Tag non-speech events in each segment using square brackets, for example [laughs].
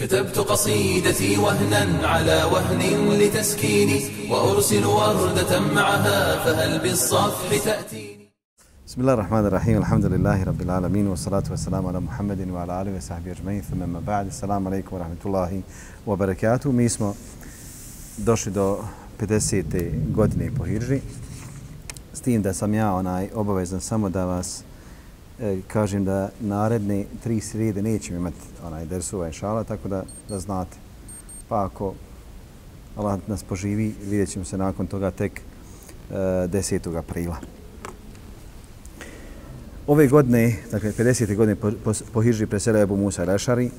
كتبت قصيدتي وهنا على وهن لتسكيني وأرسل وردة معها فهل بالصفح تأتيني بسم الله الرحمن الرحيم الحمد لله رب العالمين والصلاة والسلام على محمد وعلى آله وصحبه أجمعين ثم ما بعد السلام عليكم ورحمة الله وبركاته Mi smo došli do 50. godine po Hidži s tim da sam ja onaj obavezan samo da vas e, E, kažem da naredne tri srijede nećemo imati onaj dersuva inšala, tako da, da znate. Pa ako Allah nas poživi, vidjet ćemo se nakon toga tek e, 10. aprila. Ove godine, dakle 50. godine po, po, po Hidži preselio Ebu Musa Rešari.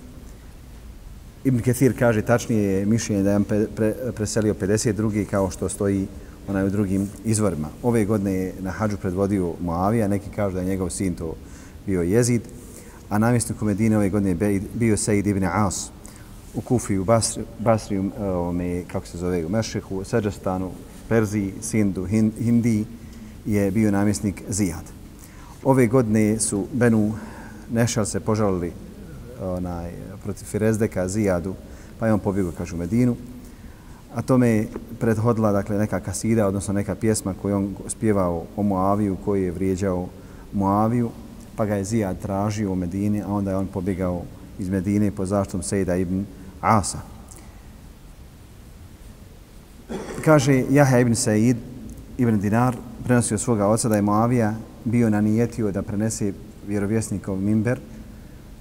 Ibn Ketir kaže tačnije je mišljenje da je pre, pre, preselio 52. kao što stoji onaj u drugim izvorima. Ove godine je na hađu predvodio Moavija, neki kažu da je njegov sin to bio Jezid, a namjesnik u Medine ove godine bio Said ibn As u Kufi, u Basri, Basri e, ome, kako se zove, u Mešehu, Seđastanu, Perziji, Sindu, Hindiji je bio namjesnik Zijad. Ove godine su Benu Nešal se požalili onaj, protiv Firezdeka, Zijadu, pa je on pobjegao, kažu, u Medinu. A tome je prethodila dakle, neka kasida, odnosno neka pjesma koju on spjevao o Moaviju, koji je vrijeđao Moaviju, pa ga je Zijad tražio u Medini, a onda je on pobjegao iz Medine po zaštom Sejda ibn Asa. Kaže Jaha ibn Sejid ibn Dinar prenosio svoga oca da je Moavija bio nanijetio da prenese vjerovjesnikov Mimber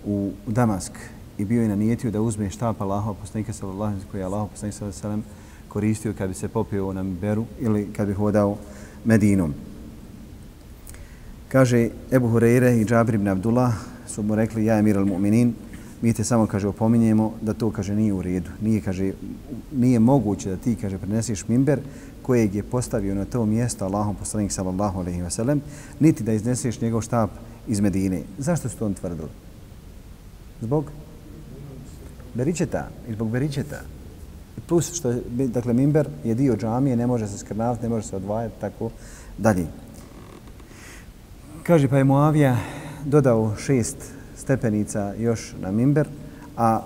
u Damask i bio je nanijetio da uzme štap Allaha poslanika sallallahu alejhi koji je Allahu poslanik sallallahu alejhi koristio kad bi se popio na Mimberu ili kad bi hodao Medinom. Kaže Ebu Hureyre i Džabir ibn Abdullah su mu rekli ja emir al-mu'minin, mi te samo kaže opominjemo da to kaže nije u redu. Nije kaže nije moguće da ti kaže preneseš minber kojeg je postavio na to mjesto Allahom poslanik sallallahu alejhi ve sellem, niti da izneseš njegov štab iz Medine. Zašto su to on tvrdili? Zbog beričeta, i zbog beričeta. Plus što je, dakle, mimber je dio džamije, ne može se skrnavati, ne može se odvajati, tako dalje. Kaže, pa je Moavija dodao šest stepenica još na mimber, a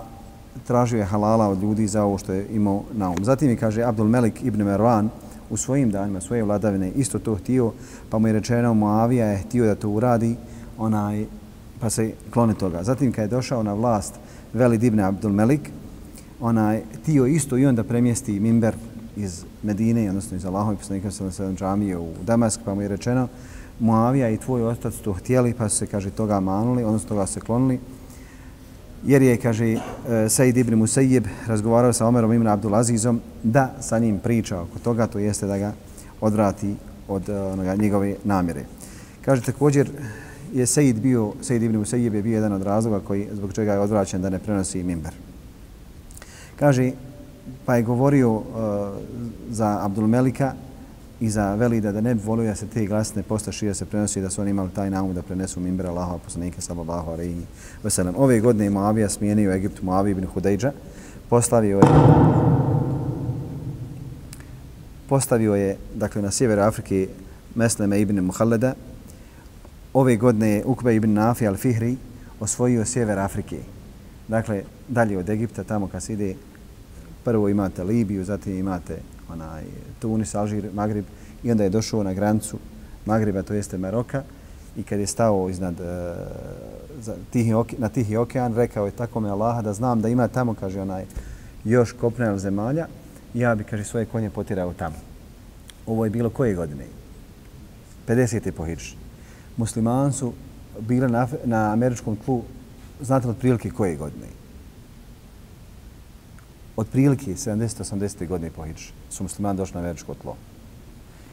tražio je halala od ljudi za ovo što je imao na um. Zatim je, kaže, Abdul Melik ibn Mervan u svojim danima, svoje vladavine, isto to htio, pa mu je rečeno, Moavija je htio da to uradi, onaj, pa se klone toga. Zatim, kad je došao na vlast Velid ibn Abdul Melik, onaj, htio isto i onda premjesti mimber iz Medine, odnosno iz Allahove poslanika sa džamije u Damask, pa mu je rečeno, Muavija i tvoj otac to htjeli, pa su se, kaže, toga manuli, odnosno toga se klonili. Jer je, kaže, e, Said ibn Musayyib razgovarao sa Omerom ibn Abdulazizom da sa njim priča oko toga, to jeste da ga odvrati od e, onoga, njegove namjere. Kaže, također je Said bio, Said ibn Musayyib je bio jedan od razloga koji, zbog čega je odvraćen da ne prenosi mimber. Kaže, pa je govorio uh, za Abdulmelika Melika i za Velida da ne bi volio da se te glasne posta šija se prenosi da su oni imali taj naum da prenesu mimbra Allahova poslanika sallallahu alaihi wa sallam. Ove godine je Moavija smijenio Egiptu Muavi ibn Hudejđa. Postavio je postavio je dakle na sjever Afrike Mesleme ibn Muhalleda. Ove godine je Ukbe ibn Nafi al-Fihri osvojio sjever Afrike. Dakle, dalje od Egipta, tamo kad se ide, prvo imate Libiju, zatim imate onaj Tunis, Alžir, Magrib i onda je došao na grancu Magriba, to jeste Maroka i kad je stao iznad uh, za tihi na Tihi okean, rekao je tako me Allaha da znam da ima tamo, kaže onaj, još kopnena zemalja, ja bi, kaže, svoje konje potirao tamo. Ovo je bilo koje godine? 50. po Hidži. Musliman su bili na, na američkom tlu, znate od prilike koje godine? Od prilike 70-80. godine po Hidži su muslimani došli na američko tlo.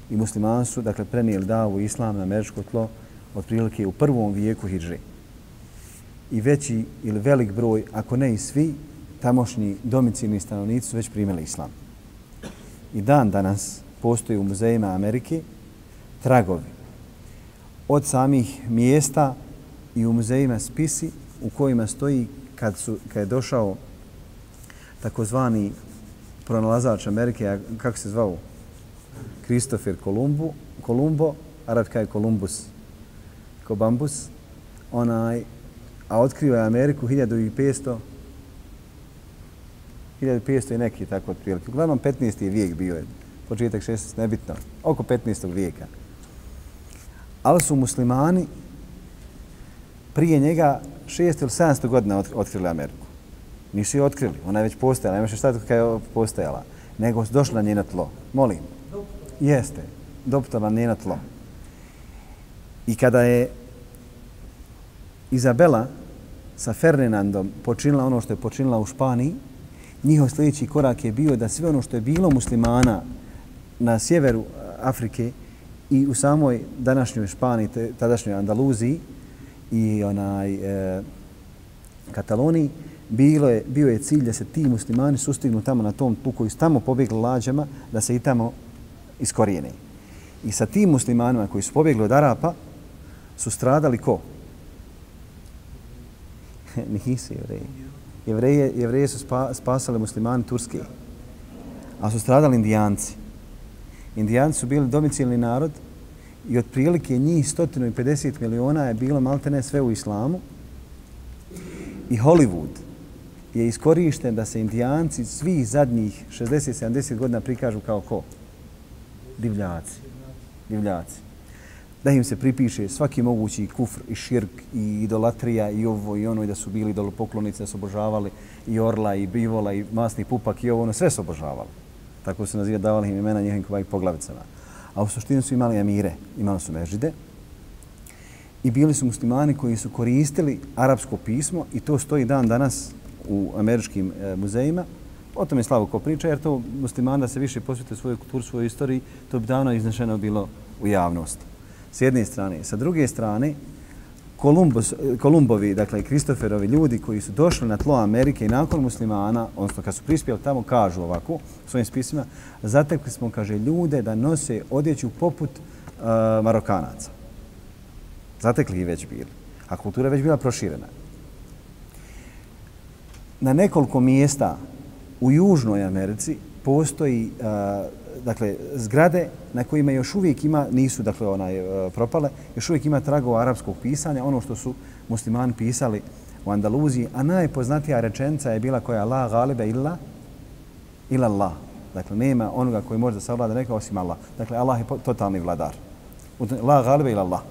I muslimani su, dakle, prenijeli davu islam na američko tlo od prilike u prvom vijeku Hidži. I veći ili velik broj, ako ne i svi, tamošnji domicilni stanovnici su već primili islam. I dan danas postoji u muzejima Amerike tragovi od samih mjesta i u muzejima spisi u kojima stoji kad, su, kad je došao takozvani pronalazač Amerike, kako se zvao? Kristofer Kolumbu, Kolumbo, arabka je Kolumbus, Kobambus, onaj, a otkrio je Ameriku 1500 1500 i neki tako otprilike. Uglavnom 15. vijek bio je, početak 16. nebitno, oko 15. vijeka. Ali su muslimani prije njega 600 ili 700 godina otkrili Ameriku. Nisu je otkrili, ona je već postojala, nemaš šta kada je postojala, nego došla na njeno tlo. Molim. Jeste, doputala na njeno tlo. I kada je Izabela sa Ferdinandom počinila ono što je počinila u Španiji, njihov sljedeći korak je bio da sve ono što je bilo muslimana na sjeveru Afrike i u samoj današnjoj Španiji, tadašnjoj Andaluziji i onaj e, Kataloniji, bilo je, bio je cilj da se ti muslimani sustignu tamo na tom tu koji su tamo pobjegli lađama, da se i tamo iskorijene. I sa tim muslimanima koji su pobjegli od Arapa su stradali ko? [laughs] Nisu jevreji. Jevreje, jevreje su spa, spasali muslimani Turske, a su stradali indijanci. Indijanci su bili domicilni narod i otprilike njih 150 miliona je bilo maltene sve u islamu. I Hollywood je iskorišten da se indijanci svih zadnjih 60-70 godina prikažu kao ko? Divljaci. Divljaci da im se pripiše svaki mogući kufr i širk i idolatrija i ovo i ono i da su bili idolopoklonice, da su obožavali i orla i bivola i masni pupak i ovo ono, sve su obožavali. Tako se naziva, davali im imena njihovim kvaj poglavicama. A u suštini su imali amire, imali su mežide i bili su muslimani koji su koristili arapsko pismo i to stoji dan danas u američkim e, muzejima. O tome je slavo ko priča, jer to muslimani da se više posvete svojoj kulturi, svojoj istoriji, to bi davno iznešeno bilo u javnosti s jedne strane. Sa druge strane, Kolumbus, e, Kolumbovi, dakle Kristoferovi ljudi koji su došli na tlo Amerike i nakon muslimana, odnosno kad su prispjeli tamo, kažu ovako u svojim spisima, zatekli smo, kaže, ljude da nose odjeću poput uh, Marokanaca. Zatekli ih već bili. A kultura je već bila proširena. Na nekoliko mjesta u Južnoj Americi postoji a, dakle, zgrade na kojima još uvijek ima, nisu dakle, onaj, e, propale, još uvijek ima tragova arapskog pisanja, ono što su muslimani pisali u Andaluziji, a najpoznatija rečenica je bila koja la galibe illa, illa Allah. Dakle, nema onoga koji može da se ovlada neka osim Allah. Dakle, Allah je totalni vladar. La galibe illa Allah.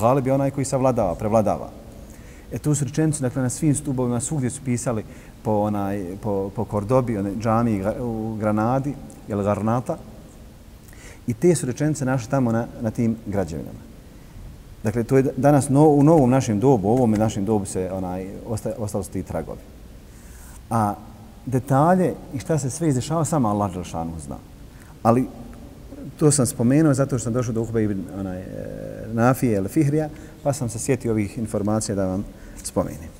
Galib je onaj koji savladava, prevladava. E tu su rečenice, dakle, na svim stubovima, svugdje su pisali po, onaj, po, po Kordobi, onaj, džami u Granadi, ili Garnata. I te su rečenice našli tamo na, na tim građevinama. Dakle, to je danas no, u novom našem dobu, u ovom našem dobu se onaj, osta, ostalo su ti tragovi. A detalje i šta se sve izdešava, samo Allah Đelšanu zna. Ali to sam spomenuo zato što sam došao do Uhbe ibn onaj, e, Nafije ili Fihrija, pa sam se sjetio ovih informacija da vam spomenem.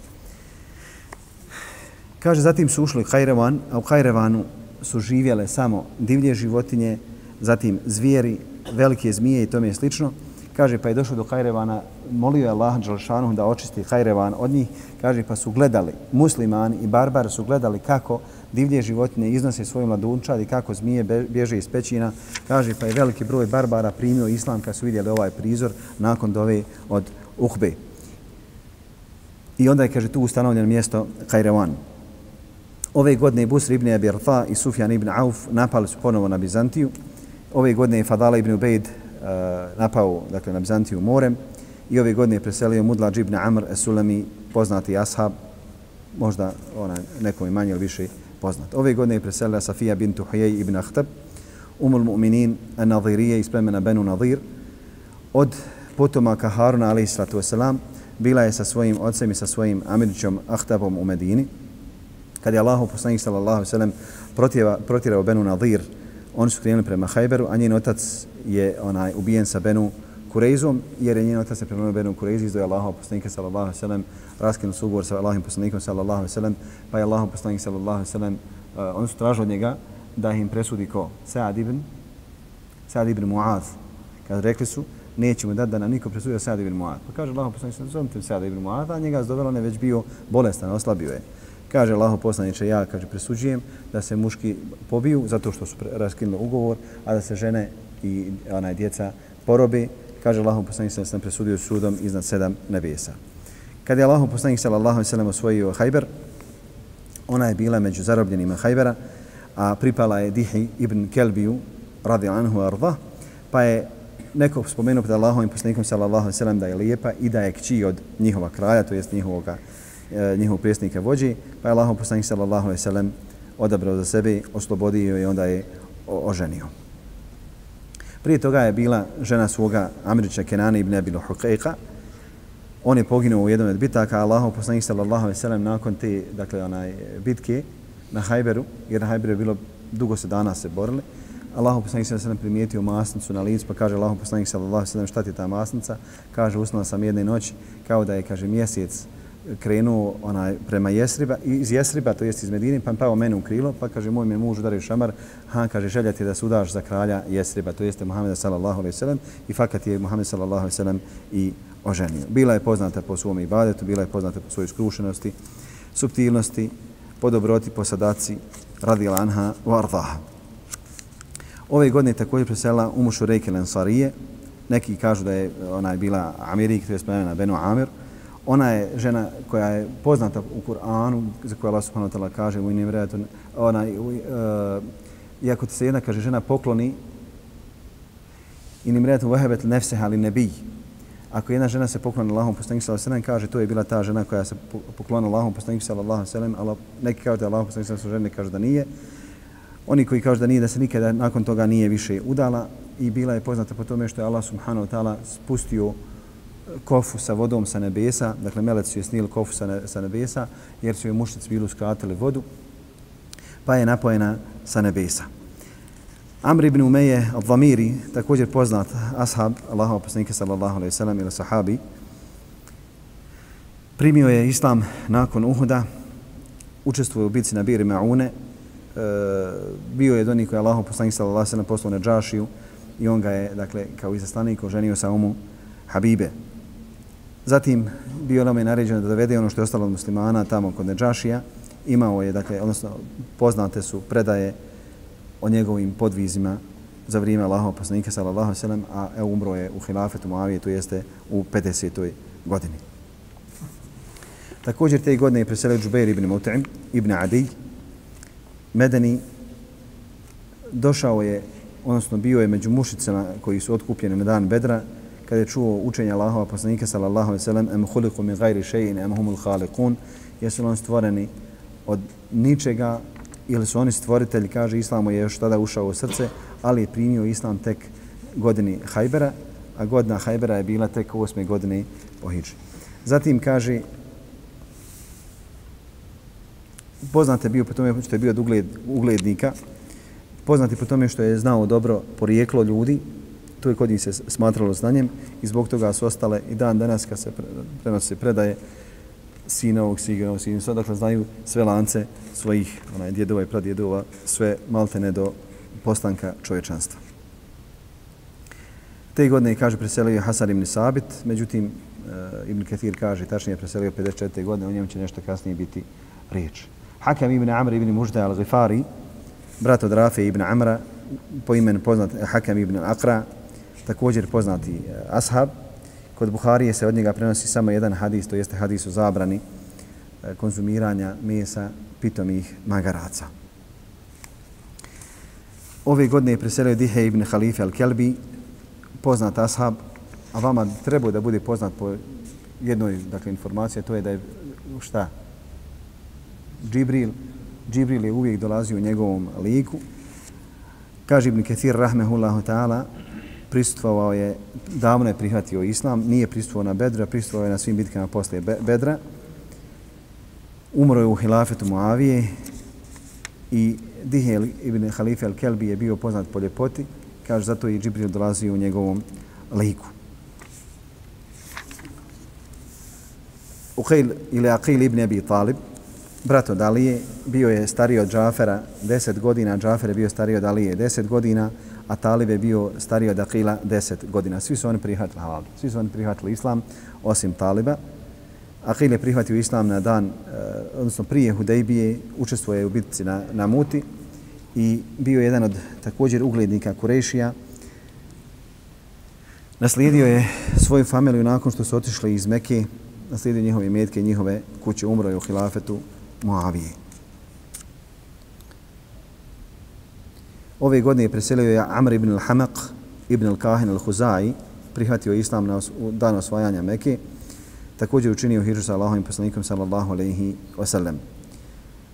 Kaže, zatim su ušli u Hajrevan, a u Hajrevanu su živjele samo divlje životinje, zatim zvijeri, velike zmije i tome je slično. Kaže, pa je došao do Hajrevana, molio je Allah Đalšanu da očisti Hajrevan od njih. Kaže, pa su gledali, muslimani i barbari su gledali kako divlje životinje iznose svoju mladunčad i kako zmije bježe iz pećina. Kaže, pa je veliki broj barbara primio islam kad su vidjeli ovaj prizor nakon dove od Uhbe. I onda je, kaže, tu ustanovljeno mjesto Kajrevan. Ove godine Busri ibn Abi Rfa i Sufjan ibn Auf napali su ponovo na Bizantiju. Ove godine je Fadala ibn Ubejd uh, napao dakle, na Bizantiju morem. I ove godine je preselio Mudlađ ibn Amr Esulami, poznati ashab, možda ona, nekom je manje ili više poznat. Ove godine je preselila Safija bintu Tuhijej ibn Ahtab, umul mu'minin an-Nadirije iz plemena Benu Nadir, od potomaka Haruna wasalam bila je sa svojim ocem i sa svojim Amidžom Ahtabom u Medini kad je Allahu poslanik sallallahu alejhi ve sellem Benu Nadir, oni su krenuli prema Hajberu, a njen otac je onaj ubijen sa Benu Kurejzom, jer je njen otac se prema Benu Kurejzi izdoje Allahu poslanik sallallahu alejhi ve sellem raskinu su ugovor sa Allahim poslanikom sallallahu alejhi ve sellem, pa je Allahu poslanik sallallahu alejhi ve sellem uh, oni su tražili od njega da im presudi ko Sa'd ibn Sa'd ibn Mu'az. Kad rekli su nećemo dati da nam niko presudio Sa'd ibn Mu'ad. Pa kaže Allaho poslaniče, zovite Sa'd ibn Mu'ad, a njega zdovelo ne već bio bolestan, oslabio je. Kaže Allaho poslaniče, ja kaže, presuđujem da se muški pobiju zato što su raskinuli ugovor, a da se žene i onaj djeca porobi. Kaže Allaho poslaniče, da sam presudio sudom iznad sedam nebesa. Kad je Allaho poslaniče, sallallahu sallam osvojio Hajber, Ona je bila među zarobljenima Hajbera, a pripala je Dihi ibn Kelbiju, radi anhu arda, pa je neko spomenuo pred Allahom i poslanikom sallallahu alejhi ve sellem da je lijepa i da je kći od njihova kraja, to jest njihovoga, e, njihovog prijesnika vođi, pa je Allahom poslanik sallallahu alejhi ve sellem odabrao za sebe, oslobodio i onda je oženio. Prije toga je bila žena svoga Amrića Kenana ibn Abilu Hukajka. On je poginuo u jednom od bitaka, Allahov poslanik sallallahu alejhi ve sellem nakon te dakle onaj bitke na Hajberu, jer na Hajberu je bilo dugo se dana se borili. Allahu poslanik sallallahu alejhi ve primijetio masnicu na licu, pa kaže Allahu poslanik sallallahu alejhi ve sellem šta ti ta masnica? Kaže usnula sam jedne noći kao da je kaže mjesec krenuo onaj prema Jesriba iz Jesriba to jest iz Medine pa pao mene u krilo pa kaže moj me muž udario šamar ha kaže želja ti da sudaš za kralja Jesriba. To jeste Muhameda sallallahu alejhi ve sellem i fakat je Muhammed sallallahu alejhi ve sellem i oženio. Bila je poznata po svom ibadetu bila je poznata po svojoj skrušenosti suptilnosti po dobroti po sadaci radi anha wa Ove godine također presela u Mušurejke Lensarije. Neki kažu da je ona je bila Amerik, to je spomenena Benu Amir ona je žena koja je poznata u Kur'anu, za koju Allah subhanahu wa ta'ala kaže u inim redatu, ona, uh, iako ti se jedna, kaže, žena pokloni inim redatu vahebet nefseha ali nebij. Ako jedna žena se pokloni Allahom poslanik sallallahu alejhi kaže to je bila ta žena koja se poklonila Allahom poslanik sallallahu alejhi ve neki kažu da je Allahom poslanik sallallahu alejhi kažu da nije. Oni koji kažu da nije da se nikada nakon toga nije više udala i bila je poznata po tome što je Allah subhanahu wa ta'ala spustio e, kofu sa vodom sa nebesa, dakle melec su je snili kofu sa, ne, sa nebesa, jer su je mušnic bili uskratili vodu, pa je napojena sa nebesa. Amr ibn Umeje al-Dhamiri, također poznat ashab Allahova poslanika sallallahu alaihi sallam ili sahabi, primio je islam nakon Uhuda, učestvuje u bici na Biri Ma'une, bio je doni koji je Allahov poslanik sallallahu alaihi sallam poslao na Džašiju i on ga je, dakle, kao izaslanik oženio sa umu Habibe. Zatim bio nam je naređeno da dovede ono što je ostalo od muslimana tamo kod Neđašija. Imao je, dakle, odnosno poznate su predaje o njegovim podvizima za vrijeme Allahov poslanika sallallahu alejhi a e, umro je u hilafetu Muavije, to jeste u 50. godini. Također te godine je preselio Džubeir ibn Mut'im, ibn Adij, Medeni, došao je, odnosno bio je među mušicama koji su otkupljeni na dan Bedra, kada je čuo učenja Allahova poslanika sallallahu alejhi ve sellem em khuliqu min ghairi shay'in em humul khaliqun jesu oni stvoreni od ničega ili su oni stvoritelji kaže islamo je još tada ušao u srce ali je primio islam tek godini Hajbera a godina Hajbera je bila tek u osme godine po hidži. Zatim kaže poznat je bio po tome što je bio od ugled, uglednika poznat je po tome što je znao dobro porijeklo ljudi to je kod njih se smatralo znanjem i zbog toga su ostale i dan danas kad se prenose predaje sina ovog siga, sina, sve dakle znaju sve lance svojih onaj, djedova i pradjedova, sve maltene do postanka čovječanstva. Te godine, kaže, preselio Hasan ibn Sabit, međutim, uh, Ibn Kathir kaže, tačnije je preselio 54. godine, o njemu će nešto kasnije biti riječ. Hakam ibn Amr ibn Mužda al-Ghifari, brat od Rafe ibn Amra, po imenu poznat Hakam ibn Akra, također poznati e, ashab. Kod Buharije se od njega prenosi samo jedan hadis, to jeste hadis o zabrani e, konzumiranja mesa pitomih magaraca. Ove godine je preselio Dihe ibn Halife al-Kelbi, poznat ashab, a vama treba da bude poznat po jednoj dakle, informaciji, to je da je šta? Džibril, Džibril je uvijek dolazio u njegovom liku. Kaže Ibn Ketir, rahmehullahu ta'ala, prisustvovao je, davno je prihvatio islam, nije prisustvovao na Bedra, prisustvovao je na svim bitkama posle Bedra. Umro je u hilafetu Muavije i Dihel ibn Halife al-Kelbi je bio poznat po ljepoti, kaže zato i Džibril dolazi u njegovom liku. Uqail ili Aqil ibn Abi Talib, brato Dalije, bio je stariji od Džafera, deset godina, Džafer je bio stariji od Alije, deset godina, a Talib je bio stariji od Akila 10 godina. Svi su oni prihvatili halal. Svi su oni prihvatili islam, osim Taliba. Akil je prihvatio islam na dan, eh, odnosno prije Hudejbije, učestvuje u bitci na, na Muti i bio je jedan od također uglednika Kurešija. Naslijedio je svoju familiju nakon što su otišli iz Mekke, naslijedio njihove metke, njihove kuće, umro je u hilafetu Moavije. Ove godine je preselio je Amr ibn al-Hamak, ibn al-Kahin al-Huzai, prihvatio islam na dan osvajanja Mekke, također učinio hiržu sa Allahovim poslanikom sallallahu alaihi wasallam.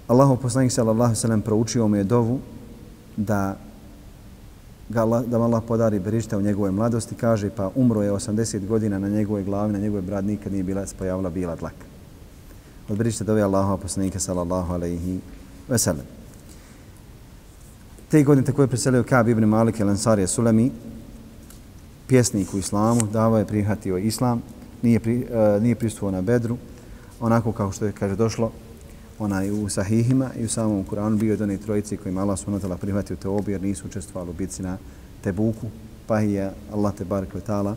Allahov poslanik sallallahu alaihi wasallam proučio mu je dovu da ga da Allah podari berišta u njegovoj mladosti, kaže pa umro je 80 godina na njegovoj glavi, na njegovoj brad nikad nije bila, pojavila bila dlaka. Od dovi dove Allahova poslanika sallallahu alaihi wasallam. Te godine tako je preselio Kab ibn Malik el Ansarija Sulemi, pjesnik u islamu, davao je prihvatio islam, nije, pri, uh, nije pristuo na bedru, onako kao što je kaže došlo onaj u sahihima i u samom Kuranu bio od trojici kojima Allah subhanahu prihvatio te obje jer nisu učestvovali u bici na Tebuku, pa je Allah te bar kvetala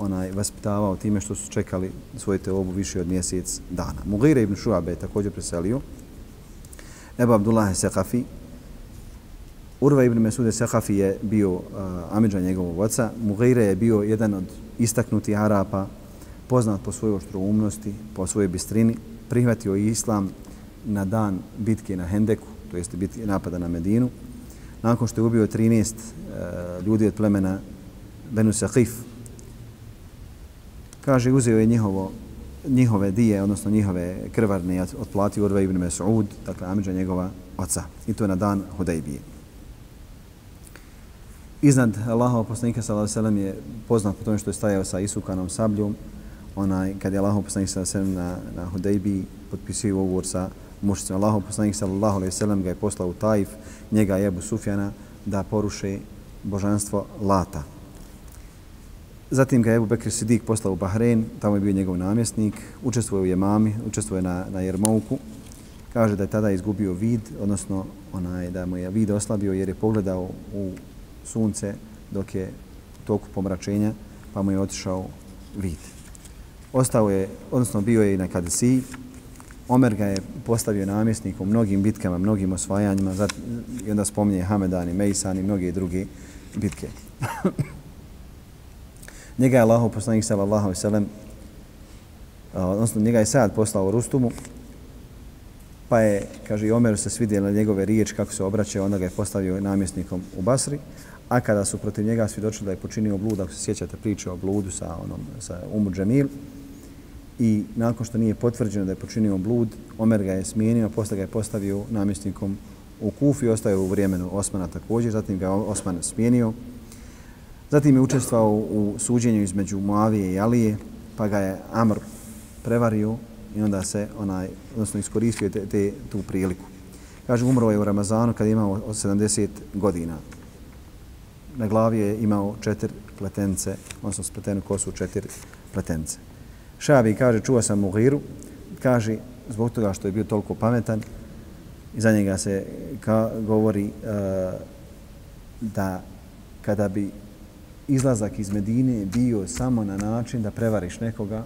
onaj vaspitavao time što su čekali svoje te obu više od mjesec dana. Mugire ibn Šuabe je također preselio. Ebu Abdullah Sekafi, Urva ibn Mesude Sekafi je bio uh, amidža njegovog oca. Mugire je bio jedan od istaknutih Arapa, poznat po svojoj oštroumnosti, po svojoj bistrini. Prihvatio islam na dan bitke na Hendeku, to jeste bitke napada na Medinu. Nakon što je ubio 13 uh, ljudi od plemena Benu Sahif, kaže, uzeo je njihovo, njihove dije, odnosno njihove krvarne, otplatio Urve ibn Mesud, dakle, amidža njegova oca. I to je na dan Hudejbije iznad Allahova poslanika sallallahu alejhi ve je poznat po tome što je stajao sa isukanom sabljom. Onaj kad je Allahov poslanik sallallahu alejhi na na Hudejbi potpisio ugovor sa mušicima. Allahov poslanik sallallahu alejhi ve ga je poslao u Taif. Njega je Abu Sufjana da poruše božanstvo Lata. Zatim ga je Ebu Bekr Sidik poslao u Bahrein, tamo je bio njegov namjesnik, učestvuje u Jemami, učestvuje na, na Jermouku. Kaže da je tada izgubio vid, odnosno onaj, da mu je vid oslabio jer je pogledao u sunce dok je toku pomračenja, pa mu je otišao vid. Ostao je, odnosno bio je i na Kadesiji. Omer ga je postavio namjesnik u mnogim bitkama, mnogim osvajanjima, zat, i onda spominje Hamedan i Mejsan i mnoge druge bitke. [laughs] njega je Allah, poslanik sallallahu alejhi ve sellem odnosno njega je sad poslao u Rustumu, pa je, kaže, i Omeru se svidjela njegove riječi kako se obraća, onda ga je postavio namjesnikom u Basri, a kada su protiv njega svjedočili da je počinio blud, ako se sjećate priče o bludu sa, onom, sa Umu Džemil, i nakon što nije potvrđeno da je počinio blud, Omer ga je smijenio, posle ga je postavio namjesnikom u Kufi, ostaje u vremenu Osmana također, zatim ga Osman smijenio. Zatim je učestvao u suđenju između Muavije i Alije, pa ga je Amr prevario i onda se onaj, odnosno iskoristio te, te, tu priliku. Kaže, umro je u Ramazanu kad je imao 70 godina na glavi je imao četiri pletence, odnosno spletenu kosu četiri pletence. Šabi kaže, čuo sam Mugiru, kaže, zbog toga što je bio toliko pametan, i za njega se ka, govori uh, da kada bi izlazak iz Medine bio samo na način da prevariš nekoga,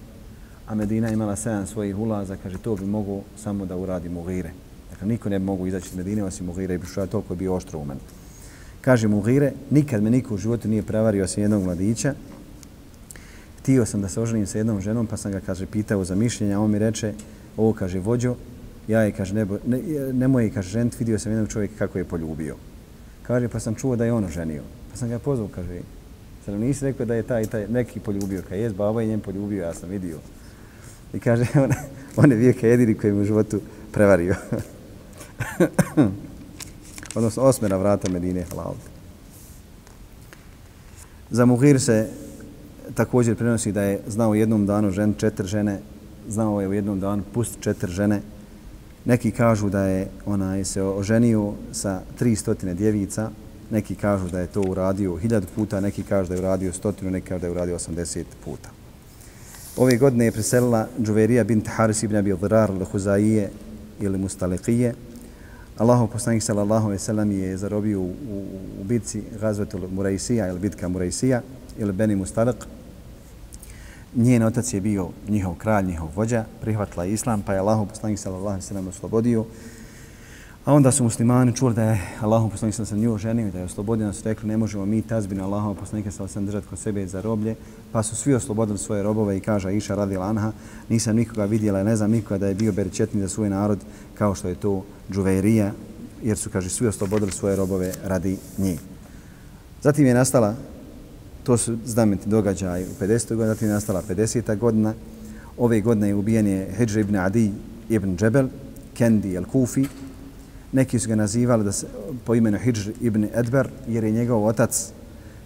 a Medina imala sedam svojih ulaza, kaže, to bi mogo samo da uradi Mugire. Dakle, niko ne bi mogu izaći iz Medine osim Mugire i Bišuja, toliko je bio oštro u meni. Kaže Mugire, nikad me niko u životu nije prevario osim jednog mladića. Htio sam da se oženim sa jednom ženom, pa sam ga, kaže, pitao za mišljenja. On mi reče, ovo, kaže, vođo, ja je, kaže, nebo, ne, nemoj, kaže, žent, vidio sam jednog čovjeka kako je poljubio. Kaže, pa sam čuo da je on oženio. Pa sam ga pozvao, kaže, Zar nisi rekao da je taj, taj neki poljubio. Kaj jes, baba je njem poljubio, ja sam vidio. I kaže, [laughs] on, on je vijeka jedini koji mu u životu prevario. [laughs] odnosno osmera vrata Medine halal. Za Muhir se također prenosi da je znao u jednom danu žen četiri žene, znao je u jednom danu pust četiri žene. Neki kažu da je ona se oženio sa 300 djevica, neki kažu da je to uradio hiljadu puta, neki kažu da je uradio stotinu, neki kažu da je uradio 80 puta. Ove godine je preselila Džuverija bint Haris ibn Abi Dhirar al-Huzaije ili Mustalikije, Allahov poslanik sallallahu alejhi ve sellem je zarobio u, u, u bitci Gazvetul Muraisija ili bitka Muraisija ili Beni Mustalik. Njen otac je bio njihov kralj, njihov vođa, prihvatila islam, pa je Allahov poslanik sallallahu alejhi ve sellem oslobodio. A onda su muslimani čuli da je Allahov poslanik sallallahu alejhi ve sellem da je oslobodio, nas rekli ne možemo mi tazbina Allahov poslanika sallallahu alejhi držati kod sebe za roblje, pa su svi oslobodili svoje robove i kaže Iša radi lanha, nisam nikoga vidjela, ne znam nikoga da je bio berčetni za svoj narod kao što je to džuverija jer su, kaže, svi oslobodili svoje robove radi njih. Zatim je nastala, to su znamenti događaj u 50. godina, zatim je nastala 50. godina. Ove godine je ubijen je Hidr ibn Adi ibn Džebel, Kendi el Kufi. Neki su ga nazivali da se, po imenu Hidžr ibn Edber, jer je njegov otac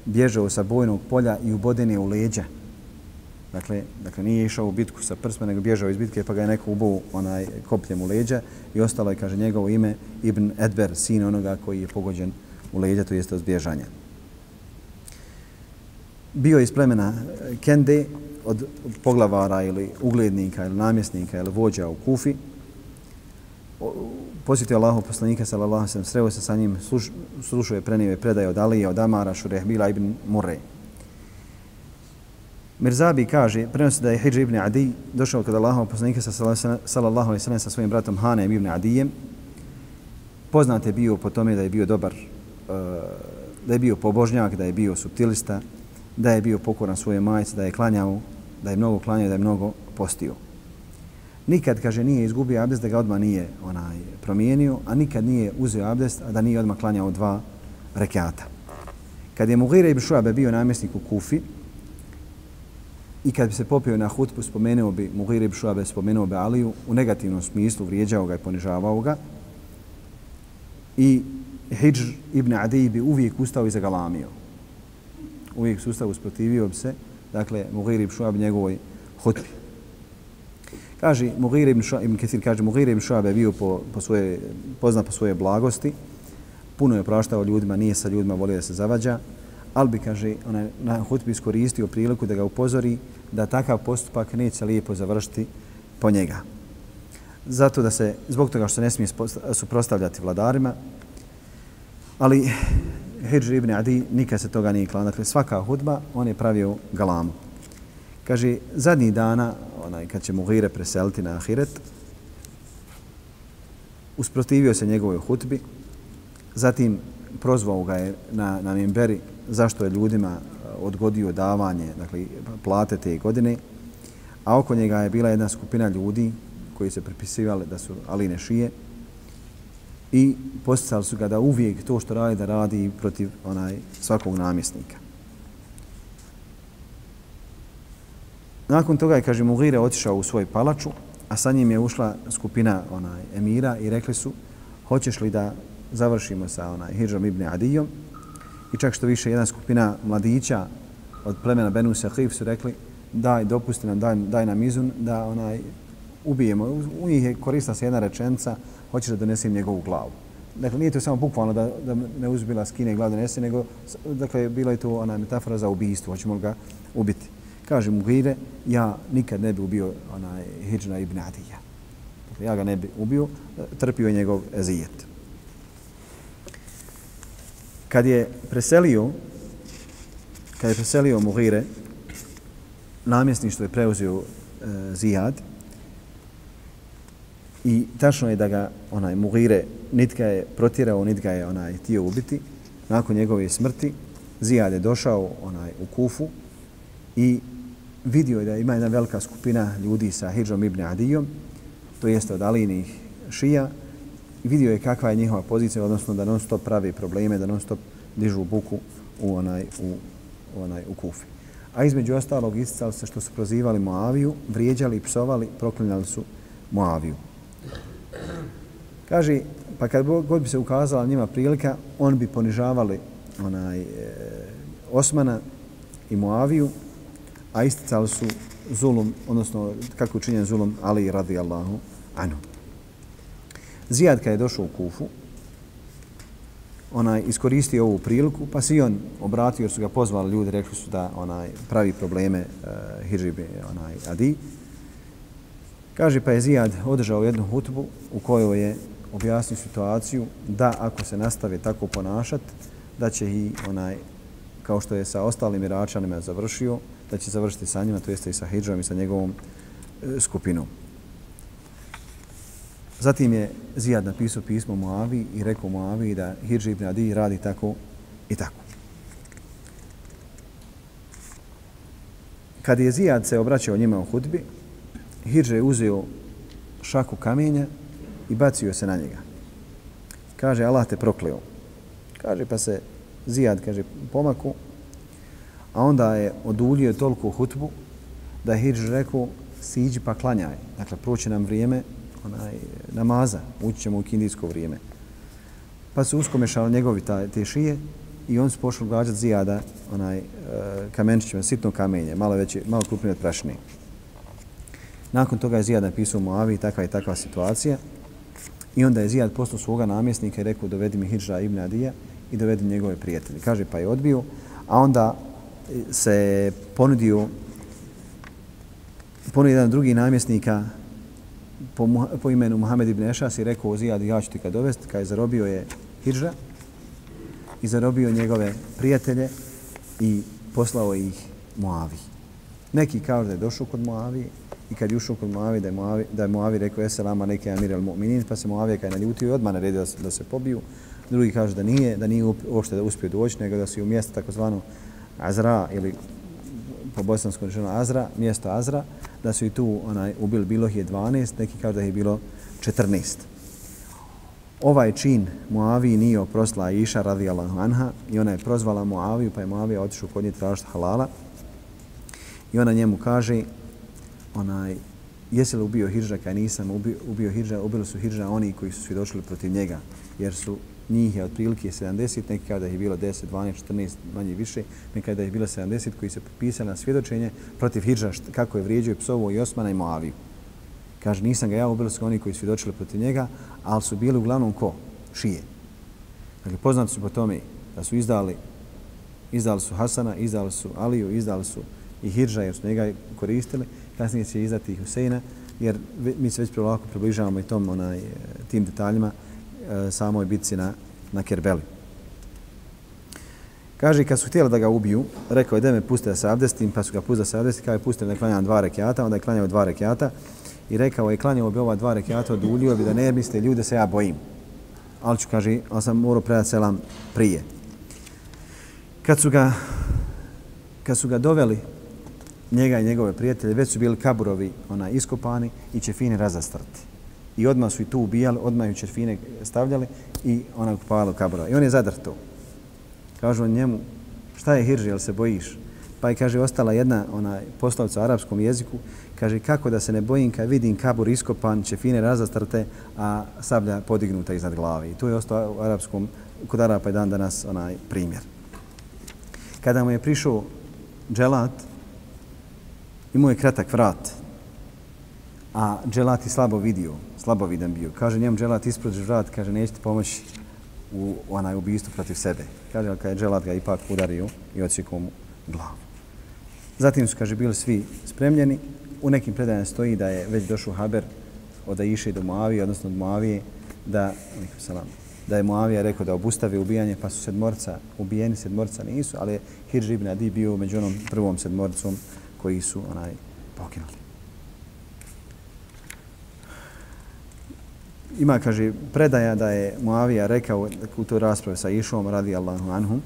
bježao sa bojnog polja i uboden je u leđa. Dakle, dakle, nije išao u bitku sa prsma, nego bježao iz bitke, pa ga je neko ubuo onaj kopljem u leđa i ostalo je, kaže, njegovo ime Ibn Edber, sin onoga koji je pogođen u leđa, to jeste od zbježanja. Bio je iz plemena Kende, od poglavara ili uglednika ili namjesnika ili vođa u Kufi. Posjetio Allahov poslanika, sallallahu alaihi sallam, sreo se sa njim, slušao je prenio je predaje od Alije, od Amara, Šurehbila ibn Murre. Mirzabi kaže, prenosi da je Hidr ibn Adi došao kod Allahov poslanika sallallahu alaihi sallam sa svojim bratom Hanem ibn Adijem. Poznat je bio po tome da je bio dobar, uh, da je bio pobožnjak, da je bio subtilista, da je bio pokoran svoje majice, da je klanjao, da je mnogo klanjao, da je mnogo postio. Nikad, kaže, nije izgubio abdest da ga odmah nije onaj promijenio, a nikad nije uzeo abdest, a da nije odmah klanjao dva rekata. Kad je Mughira ibn Šuabe bio namjesnik u Kufi, i kad bi se popio na hutbu, spomenuo bi Mughira ibn Šuabe, spomenuo bi Aliju, u negativnom smislu vrijeđao ga i ponižavao ga. I Hidr ibn Adi bi uvijek ustao i zagalamio. Uvijek sustav ustao, usprotivio bi se, dakle, Mughir ibn Šuabe njegovoj hutbi. Kaže Mughira ibn Šuabe, ibn Kesir kaže, Mughira ibn Šuabe bio po, po svoje, poznat po svoje blagosti, puno je praštao ljudima, nije sa ljudima volio da se zavađa, ali bi, kaže, onaj, na hutbi iskoristio priliku da ga upozori da takav postupak neće lijepo završiti po njega. Zato da se, zbog toga što ne smije suprostavljati vladarima, ali Hidžr ibn Adi nikad se toga nije klao. Dakle, svaka hudba, on je pravio galamu. Kaže, zadnjih dana, onaj, kad će Mughire preseliti na Ahiret, usprotivio se njegovoj hutbi, zatim prozvao ga je na, na Mimberi zašto je ljudima e, odgodio davanje, dakle, plate te godine, a oko njega je bila jedna skupina ljudi koji se prepisivali da su Aline šije i posticali su ga da uvijek to što radi da radi protiv onaj svakog namjesnika. Nakon toga je, kaže, Mughire otišao u svoj palaču, a sa njim je ušla skupina onaj emira i rekli su hoćeš li da završimo sa onaj Hidžom ibn Adijom i čak što više jedna skupina mladića od plemena Benu Sahif su rekli daj, dopusti nam, daj, daj nam izun da onaj ubijemo. U njih je koristila se jedna rečenca, hoćeš da donesem njegovu glavu. Dakle, nije to samo bukvalno da, da ne uzbila skine glavu donese, nego dakle, bila je to ona metafora za ubijstvo, hoćemo ga ubiti. Kaže Mugire, ja nikad ne bi ubio onaj Hidžna ibn Adija. Dakle, ja ga ne bi ubio, trpio je njegov ezijet. Kad je preselio, kad je preselio Mughire, namjesništvo je preuzio e, Zijad i tačno je da ga onaj Muhire nitka je protjerao, nitka je onaj htio ubiti. Nakon njegove smrti Zijad je došao onaj u Kufu i vidio je da ima jedna velika skupina ljudi sa Hidžom ibn Adijom, to jeste od Alinih šija, i vidio je kakva je njihova pozicija, odnosno da non stop pravi probleme, da non stop dižu buku u onaj u, u onaj u Kufi. A između ostalog isticali se što su prozivali Moaviju, vrijeđali, psovali, proklinjali su Moaviju. Kaže, pa kad god bi se ukazala njima prilika, on bi ponižavali onaj e, Osmana i Moaviju, a isticali su zulum, odnosno kako učinjen zulum Ali radijallahu anhu. Zijad kada je došao u Kufu, onaj iskoristio ovu priliku, pa si on obratio jer su ga pozvali ljudi, rekli su da onaj pravi probleme eh, uh, Hidžibi onaj Adi. Kaže pa je Zijad održao jednu hutbu u kojoj je objasnio situaciju da ako se nastave tako ponašati, da će i onaj, kao što je sa ostalim iračanima završio, da će završiti sa njima, to jeste i sa Hidžom i sa njegovom e, skupinom. Zatim je Zijad napisao pismo Muavi i rekao Muavi da Hidži ibn Adi radi tako i tako. Kad je Zijad se obraćao njima u hudbi, Hidže je uzeo šaku kamenja i bacio se na njega. kaže Allah te prokleo. Kaže pa se Zijad kaže pomaku, a onda je oduljio toliko hutbu da je Hidž rekao siđi pa klanjaj. Dakle, proće nam vrijeme onaj, namaza, ući ćemo u kindijsko vrijeme. Pa su uskomešali njegovi ta, te šije i on su pošli gađati Zijada onaj, e, kamenčićima, sitno kamenje, malo, veće, malo krupnije od prašne. Nakon toga je Zijad napisao Moavi takva i takva situacija. I onda je Zijad poslao svoga namjesnika i rekao dovedi mi Hidža ibn Adija i dovedi njegove prijatelje. Kaže pa je odbio, a onda se ponudio ponudio jedan drugi namjesnika po, po imenu Muhammed ibn Ešas i rekao Zijad ja ću ti kad dovesti, kad je zarobio je Hidža i zarobio njegove prijatelje i poslao ih Moavi. Neki kao da je došao kod Moavi i kad je ušao kod Moavi da je Moavi, da je Moavi rekao Eselama neke Amir al Mu'minin pa se Moavi kad je naljutio i odmah naredio da se, da se pobiju. Drugi kaže da nije, da nije uopšte da uspio doći, nego da se u mjesto takozvano Azra ili po bosanskom rečeno Azra, mjesto Azra, da su i tu onaj, ubili bilo je 12, neki kao da je bilo 14. Ovaj čin Muavi nije oprostila Iša radijallahu anha i ona je prozvala Muaviju pa je Muavija otišao kod nje tražiti halala i ona njemu kaže onaj, jesi li ubio Hirža kaj nisam ubio, ubio Hirža, ubili su Hirža oni koji su svjedočili protiv njega jer su njih je otprilike 70, neki kada je bilo 10, 12, 14, manje više, neki kada je bilo 70 koji se potpisali na svjedočenje protiv Hidža kako je vrijeđio psovo i Osmana i Moaviju. Kaže, nisam ga ja, ubili su oni koji su svjedočili protiv njega, ali su bili uglavnom ko? Šije. Dakle, poznati su po tome da su izdali, izdali su Hasana, izdali su Aliju, izdali su i Hidža jer su njega koristili, kasnije će izdati i Huseina, jer mi se već prolako približavamo i tom, onaj, tim detaljima E, samoj bitci na, na Kerbeli. Kaže, kad su htjeli da ga ubiju, rekao je da me puste da se abdestim, pa su ga pustili da se abdestim, kao je pustili da klanjam dva rekiata, onda je klanjao dva rekiata i rekao je klanjao bi ova dva rekiata, odulio bi da ne mislite ljude se ja bojim. Ali ću, kaže, ali sam morao predati selam prije. Kad su ga, kad su ga doveli njega i njegove prijatelje, već su bili kaburovi ona, iskopani i čefini razastrti. I odmah su i tu ubijali, odmah ju čerfine stavljali i ona kupavali kabura. I on je zadrto. Kažu on njemu, šta je hirži, jel se bojiš? Pa je, kaže, ostala jedna ona poslovica u arapskom jeziku, kaže, kako da se ne bojim kad vidim kabur iskopan, čefine razastrte, a sablja podignuta iznad glave. I to je ostao u arapskom, kod Arapa je dan danas onaj primjer. Kada mu je prišao dželat, imao je kratak vrat, a Dželat je slabo vidio, slabovidan bio. Kaže njemu Dželat isprođeš vrat, kaže nećete pomoći u onaj ubijstvu protiv sebe. Kaže, ali kada je Dželat ga ipak udario i odsjekao mu glavu. Zatim su, kaže, bili svi spremljeni. U nekim predajama stoji da je već došao Haber od Aiše do Moavije, odnosno od Moavije, da, da je Moavija rekao da obustavi ubijanje, pa su sedmorca ubijeni, sedmorca nisu, ali je Hirž ibn Adi bio među onom prvom sedmorcom koji su onaj pokinuli. Ima, kaže, predaja da je Muavija rekao u toj raspravi sa Išom radi Allahu anhum,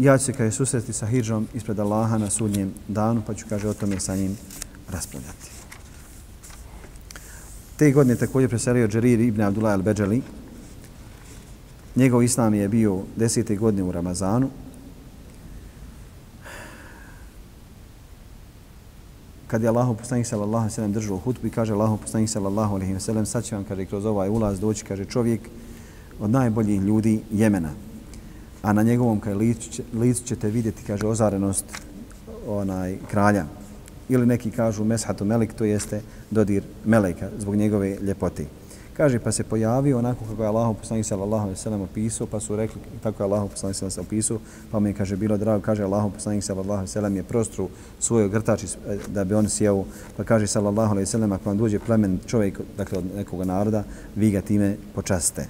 ja ću se kaže susreti sa Hidžom ispred Allaha na sudnjem danu, pa ću, kaže, o tome sa njim raspravljati. Te godine također preselio Džerir ibn Abdullah al-Beđali. Njegov islam je bio desete godine u Ramazanu, kad je Allahu poslanik sallallahu alejhi ve sellem držao hutbu i kaže Allahu poslanik sallallahu alejhi ve sellem sad će vam kaže kroz ovaj ulaz doći kaže čovjek od najboljih ljudi Jemena. A na njegovom kaže licu, licu ćete vidjeti kaže ozarenost onaj kralja ili neki kažu meshatu melik to jeste dodir meleka zbog njegove ljepote. Kaže, pa se pojavio onako kako je Allah poslanik sallallahu alejhi ve sellem opisao, pa su rekli tako je Allah poslanik sallallahu alejhi opisao, pa mi je kaže bilo drago, kaže Allah poslanik sallallahu alejhi ve sellem je prostru svoj grtač e, da bi on sjeo, pa kaže sallallahu alejhi ve sellem ako vam dođe plemen čovjek dakle od nekog naroda, vi ga time počaste.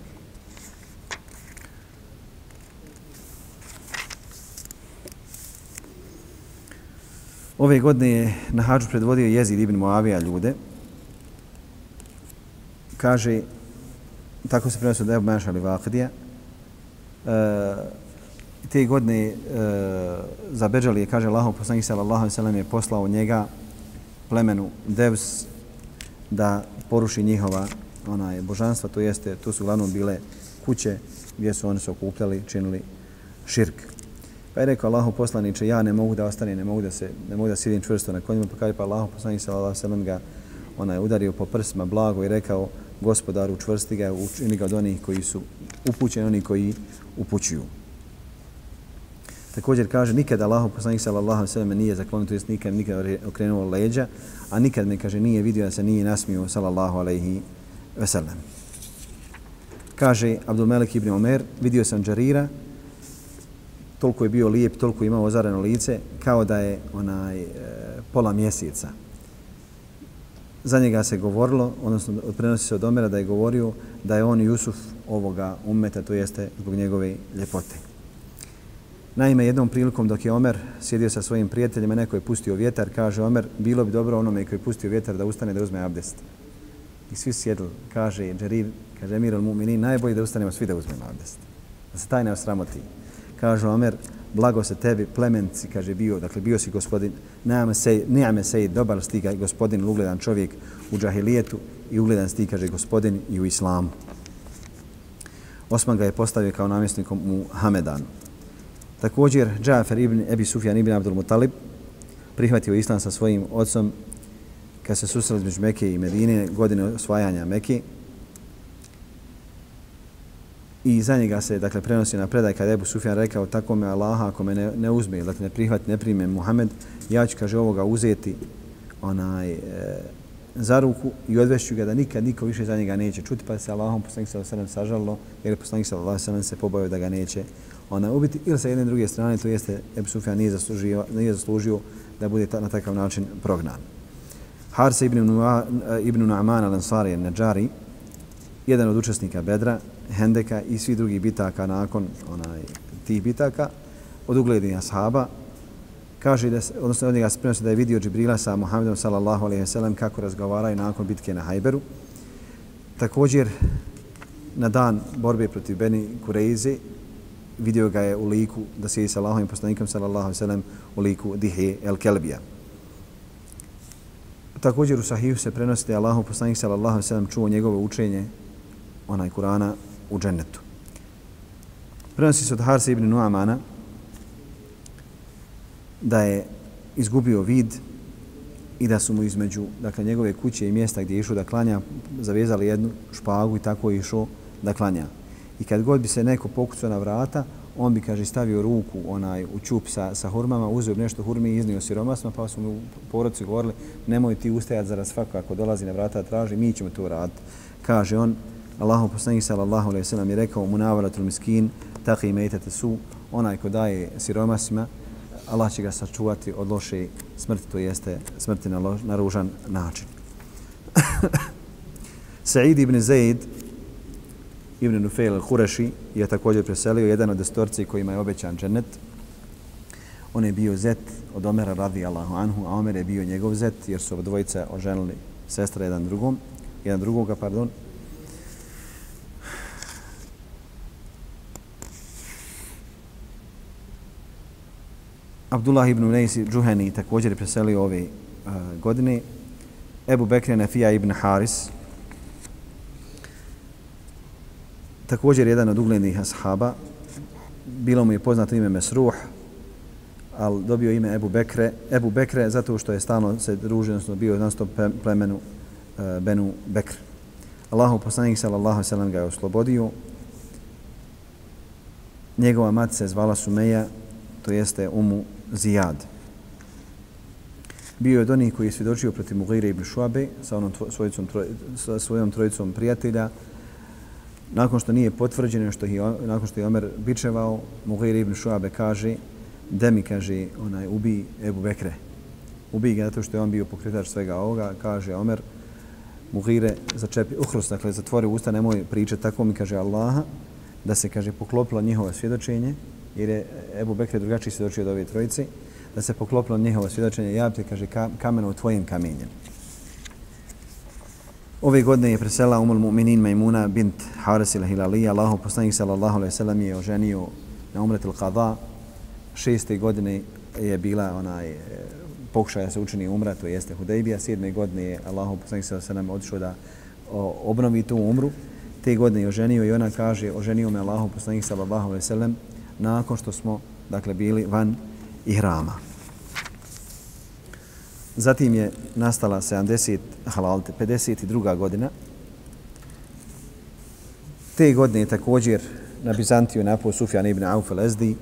Ove godine je na hađu predvodio Jezid ibn Muavija ljude, kaže, tako se prenosio da je obmanšali Vakidija, e, te godine e, za je, kaže Allahom poslanih sallallahu sallam je poslao njega plemenu Devs da poruši njihova ona je božanstva, to jeste, to su uglavnom bile kuće gdje su oni se okupljali, činili širk. Pa je rekao Allahu poslaniče, ja ne mogu da ostane, ne mogu da se ne mogu da sidim čvrsto na konjima, pa kaže pa Allahu poslanik sallallahu alejhi ve ga onaj udario po prsima blago i rekao gospodaru čvrsti ga, učini ga od onih koji su upućeni, oni koji upućuju. Također kaže, nikada Allahu poslanik sallallahu alejhi ve sellem nije zaklonio, to jest nikad, nikad okrenuo leđa, a nikad me, kaže, nije vidio da se nije nasmio sallallahu alejhi ve sellem. Kaže Abdul Malik ibn Omer, vidio sam Džarira, toliko je bio lijep, toliko je imao ozareno lice, kao da je onaj e, pola mjeseca. Za njega se govorilo, odnosno prenosi se od Omera da je govorio da je on Jusuf ovoga umeta, to jeste zbog njegove ljepote. Naime, jednom prilikom dok je Omer sjedio sa svojim prijateljima, neko je pustio vjetar, kaže Omer, bilo bi dobro onome koji je pustio vjetar da ustane da uzme abdest. I svi sjedli, kaže Džerir, kaže Emir al-Mu'minin, najbolje da ustanemo svi da uzmemo abdest. Da se taj ne osramoti kaže Omer, blago se tebi, plemenci, kaže, bio, dakle, bio si gospodin, nijame sej, nijame sej, dobar si ti, gospodin, ugledan čovjek u džahilijetu i ugledan si ti, kaže, gospodin i u islamu. Osman ga je postavio kao namjesnikom u Hamedanu. Također, Džafer ibn Ebi Sufjan ibn Abdul Mutalib prihvatio islam sa svojim ocom kad se susreli među Mekke i Medine godine osvajanja Mekke I za njega se dakle prenosi na predaj kada je Ebu Sufjan rekao tako me Allaha ako me ne, ne uzme, dakle ne prihvati, ne prime Muhammed, ja ću kaže ovoga uzeti onaj e, za ruku i odvešću ga da nikad niko više za njega neće čuti, pa se Allahom poslanik sa sallam sažalilo, jer je poslanik sa sallam se pobojio da ga neće ona ubiti. Ili sa jedne druge strane, to jeste Ebu Sufjan nije zaslužio, nije zaslužio da bude ta, na takav način prognan. Harsa ibn, Nu'a, e, ibn Nu'man al-Ansari al-Najari, jedan od učesnika Bedra, Hendeka i svi drugi bitaka nakon onaj tih bitaka od uglednih ashaba kaže da se, odnosno od njega se prenosi da je vidio Džibrila sa Muhammedom sallallahu alejhi ve sellem kako razgovaraju nakon bitke na Hajberu. Također na dan borbe protiv Beni Kureize vidio ga je u liku da se sa Allahovim poslanikom sallallahu alejhi ve sellem u liku Dihe el Kelbija. Također u Sahihu se prenosi da je Allahov poslanik sallallahu alejhi ve sellem čuo njegovo učenje onaj Kur'ana u džennetu. Prenosi se od Harsa ibn Nuamana da je izgubio vid i da su mu između dakle, njegove kuće i mjesta gdje je išao da klanja zavezali jednu špagu i tako je išao da klanja. I kad god bi se neko pokucao na vrata, on bi, kaže, stavio ruku onaj u čup sa, sa hurmama, uzeo nešto hurmi i iznio siromasma, pa su mu u porodci govorili, nemoj ti ustajati za svako ako dolazi na vrata traži, mi ćemo to raditi. Kaže on, Allahu poslanik sallallahu alejhi ve sellem je rekao munavaratul miskin taqi maytata su onaj ko daje siromasima Allah će ga sačuvati od loše smrti to jeste smrti na, loš, na ružan način. [laughs] Sa'id ibn Zaid ibn Nufail al-Qurashi je također preselio jedan od destorci kojima je obećan džennet. On je bio zet od Omera radijallahu anhu a Omer je bio njegov zet jer su dvojica oženili sestra jedan drugom jedan drugoga pardon Abdullah ibn Unais Džuheni također je preselio ove uh, godine. Ebu Bekri Nefija ibn Haris također jedan od uglednih ashaba. Bilo mu je poznato ime Mesruh, ali dobio ime Ebu Bekre. Ebu Bekre zato što je stalno se družio, odnosno bio na plemenu uh, Benu Bekr. Allahu poslanik sallallahu sallam ga je oslobodio. Njegova mat se zvala Sumeja, to jeste Umu Zijad. Bio je od onih koji je svjedočio protiv Mughire ibn Šuabe sa, onom svojicom, troj, sa svojom trojicom prijatelja. Nakon što nije potvrđeno, što je, nakon što je Omer bičevao, Mughire ibn Šuabe kaže, da mi kaže, onaj, ubi Ebu Bekre. Ubi ga zato što je on bio pokretač svega ovoga, kaže Omer, Mugire začepi, uhrus, dakle, zatvori usta, nemoj pričati tako, mi kaže Allaha, da se, kaže, poklopilo njihovo svjedočenje, jer je Ebu Bekre drugačiji svjedočio od ove trojice, da se poklopilo njihovo svjedočenje, ja te, kaže, kameno u tvojim kamenjem. Ove godine je presela umul mu'minin Majmuna bint Haris ila Hilali. Allahu poslanik sallallahu alaihi sallam je oženio na umret il Qadha. Šeste godine je bila onaj e, pokušaja se učini umra, to jeste Hudejbija. Sedme godine je Allahu poslanik sallallahu alaihi sallam otišao da obnovi tu umru. Te godine je oženio i ona kaže oženio me Allahu poslanik sallallahu alejhi ve nakon što smo dakle bili van ihrama. Zatim je nastala 70 halalte 52. godina. Te godine je također na Bizantiju napao Sufjan ibn Auf al-Ezdi.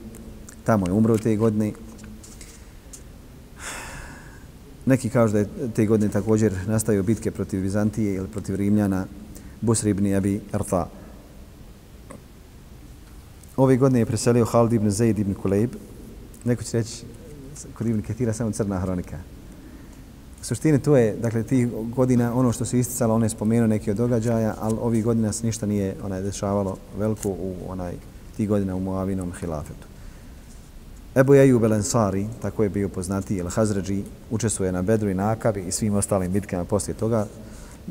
Tamo je umro te godine. Neki kažu da je te godine također nastavio bitke protiv Bizantije ili protiv Rimljana Busri ibn Abi Arta. Ove godine je preselio Halid ibn Zaid ibn Kulejb. Neko će reći kod ibn Ketira samo crna hronika. U suštini to je, dakle, tih godina, ono što se isticalo, on je spomenuo neke od događaja, ali ovih godina se ništa nije onaj, dešavalo veliko u onaj tih godina u Moavinom hilafetu. Ebu Ejub el Ansari, tako je bio poznati, el Hazređi, učestvuje na Bedru i Nakabi i svim ostalim bitkama poslije toga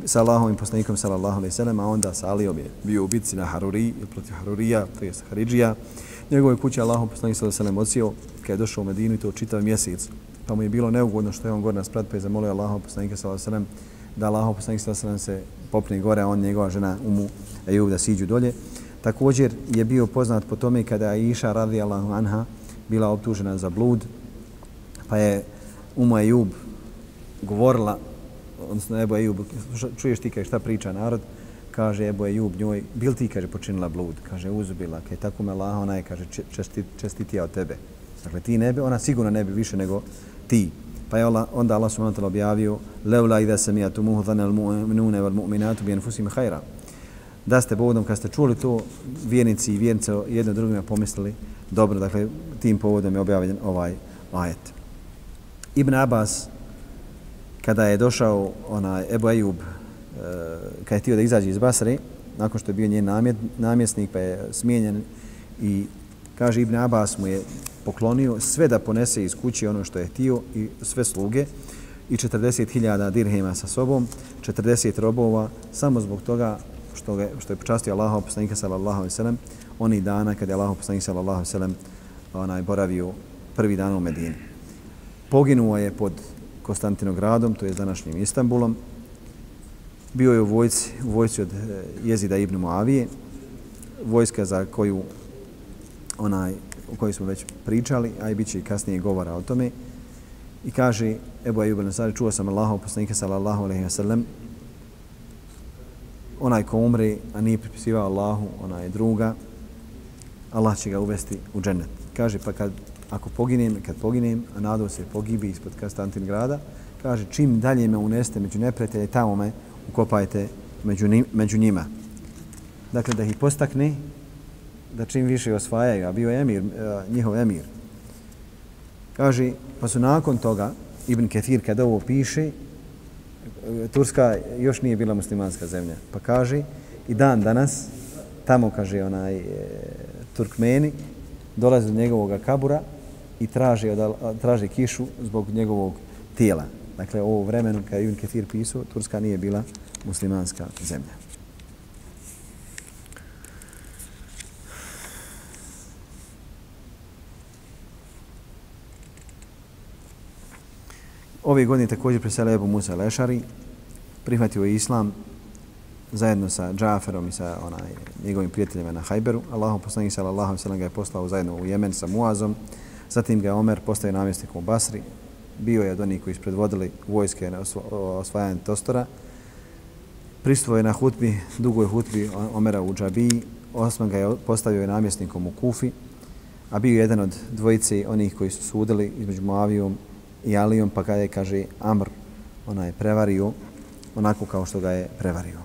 sa Allahovim poslanikom sallallahu alejhi ve sellem, a onda sa Alijom je bio u bitci na Haruri, ili protiv Harurija, to je Haridžija. Njegove kuće Allahov poslanik sallallahu alejhi ve sellem odsio, kada je došao u Medinu i to čitav mjesec, pa mu je bilo neugodno što je on gore na sprat, pa je zamolio Allahov poslanika sallallahu alejhi ve sellem da Allahov poslanik sallallahu alejhi ve sellem se popne gore, a on njegova žena umu Ejub da siđu dolje. Također je bio poznat po tome kada je Iša radijallahu anha bila optužena za blud, pa je Umu Ejub govorila odnosno Ebu Ejub, čuješ ti kaj šta priča narod, kaže Ebu Ejub njoj, bil ti, kaže, počinila blud, kaže, uzubila, kaj tako me laha, ona je, kaže, čestit, čestitija od tebe. Dakle, ti ne bi, ona sigurno ne bi više nego ti. Pa je onda Allah subhanahu wa ta'ala objavio, leula idha samiyatumuhu dhanna al-mu'minuna wal mu'minatu bi anfusihim hajra. Da ste povodom kad ste čuli to vjernici i vjernice jedno drugima pomislili dobro, dakle tim povodom je objavljen ovaj ajet. Ibn Abbas kada je došao onaj Ebu Ejub e, kada je htio da izađe iz Basre nakon što je bio njen namjesnik pa je smijenjen i kaže Ibn Abbas mu je poklonio sve da ponese iz kuće ono što je htio i sve sluge i 40.000 dirhema sa sobom, 40 robova, samo zbog toga što, ga, što je počastio Allahov poslanika sallallahu alaihi sallam, oni dana kada je Allahov poslanika sallallahu alaihi sallam onaj, boravio prvi dan u Medini. Poginuo je pod Konstantinogradom, to je današnjim Istanbulom. Bio je u vojci, u vojci od eh, jezida Ibn Muavije, vojska za koju onaj, o kojoj smo već pričali, a i bit će kasnije govora o tome. I kaže Ebu Ayyub al-Nasari, čuo sam Allaha poslanika sallallahu alaihi wa sallam, onaj ko umre, a nije pripisivao Allahu, onaj druga, Allah će ga uvesti u džennet. Kaže, pa kad ako poginem, kad poginem, a nadao se pogibi ispod Konstantin grada, kaže čim dalje me uneste među neprijatelje, tamo me ukopajte među, među njima. Dakle, da ih postakne da čim više osvajaju, a bio je emir, e, njihov emir. Kaže, pa su nakon toga, Ibn Ketir kada ovo piše, e, Turska još nije bila muslimanska zemlja, pa kaže, i dan danas, tamo, kaže onaj, e, Turkmeni, dolaze do njegovog kabura i traže, od, traže kišu zbog njegovog tijela. Dakle, u vremenu kada je Ibn Ketir pisao, Turska nije bila muslimanska zemlja. Ove godine također preselio Ebu Musa Lešari, prihvatio je islam zajedno sa Džaferom i sa onaj, njegovim prijateljima na Hajberu. Allahom poslanih sallallahu sallam ga je poslao zajedno u Jemen sa Muazom. Zatim ga je Omer postaje namjestnikom u Basri. Bio je od onih koji ispredvodili vojske na osvajanje Tostora. Pristvo je na hutbi, dugoj hutbi Omera u Džabiji. Osman ga je postavio je namjesnikom u Kufi. A bio je jedan od dvojice onih koji su sudili između Moavijom i Alijom, pa kada je, kaže, Amr, ona je prevario onako kao što ga je prevario.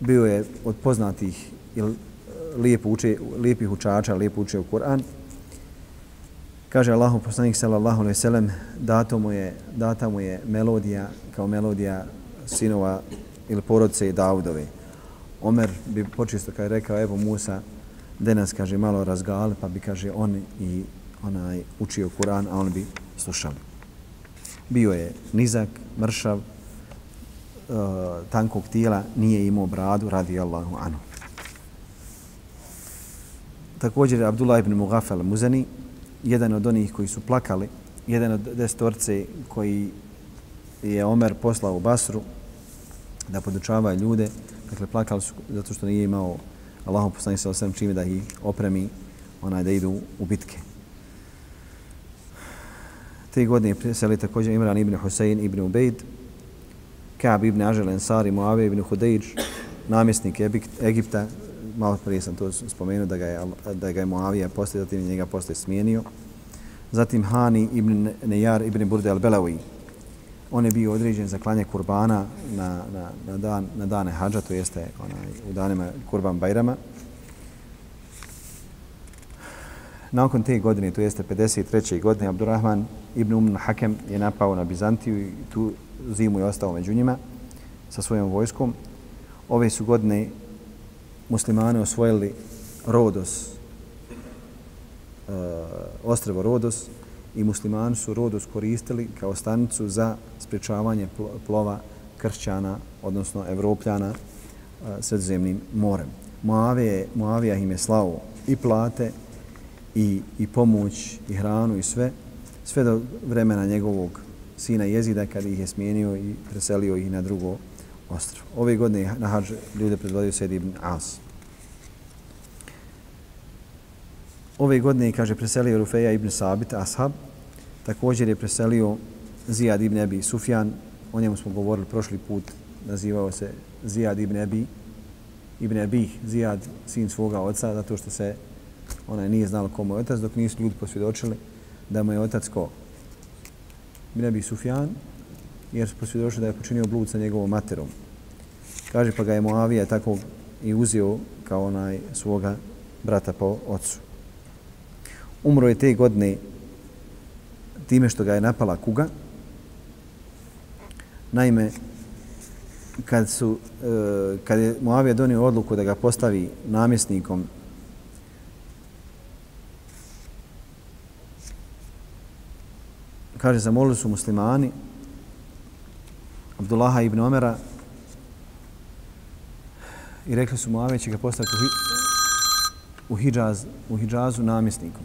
Bio je od poznatih ili lijep uče, lijepih učača, lijepo uče u Kur'an. Kaže Allahu poslanik sallallahu alejhi ve sellem, dato mu je, data mu je melodija kao melodija sinova ili porodice Davudove. Omer bi počisto kad je rekao, evo Musa, danas kaže malo razgal, pa bi kaže on i onaj učio Kur'an, a on bi slušao. Bio je nizak, mršav, eh, tankog tijela, nije imao bradu, radi Allahu anu. Također Abdullah ibn Mughafal Muzani, jedan od onih koji su plakali, jedan od destorce koji je Omer poslao u Basru da podučava ljude, Dakle, plakali su zato što nije imao Allahom poslanih sa osam čime da ih opremi onaj da idu u bitke. Te godine preseli također Imran ibn Husein ibn Ubejd, Kaab ibn Ažel Ansari, Muave ibn Hudejđ, namjesnik Egipta, malo prije sam to spomenuo da ga je, da ga je Muavija poslije, zatim njega poslije smijenio. Zatim Hani ibn Nejar ibn Burde al-Belawi. On je bio određen za klanje kurbana na, na, na, dan, na dane hađa, to jeste onaj, u danima kurban Bajrama. Nakon te godine, to jeste 53. godine, Abdurrahman ibn Umn Hakem je napao na Bizantiju i tu zimu je ostao među njima sa svojom vojskom. Ove su godine muslimani osvojili Rodos, uh, eh, ostrevo Rodos i muslimani su Rodos koristili kao stanicu za sprečavanje plova kršćana, odnosno evropljana eh, uh, sredzemnim morem. Moavije, Moavija im je slao i plate i, i pomoć i hranu i sve, sve do vremena njegovog sina Jezida kad ih je smijenio i preselio ih na drugo ostrvo. Ove godine na hađ ljude predvodio Sejid ibn As. Ove godine, kaže, preselio Rufeja ibn Sabit, Ashab. Također je preselio Zijad ibn Ebi Sufjan. O njemu smo govorili prošli put. Nazivao se Zijad ibn Ebi. Ibn Ebi, Zijad, sin svoga oca, zato što se ona nije znala komu je otac, dok nisu ljudi posvjedočili da mu je otac ko? Ibn Ebi Sufjan, jer su posvjedošli da je počinio blud sa njegovom materom. Kaže, pa ga je Moavija tako i uzio kao onaj svoga brata po ocu. Umro je te godine time što ga je napala kuga. Naime, kad, su, e, kad je Moavija donio odluku da ga postavi namjesnikom kaže, zamolili su muslimani Abdullaha ibn Omera i rekli su Moavija će ga postaviti u, u, Hidžaz, u Hidžazu namjesnikom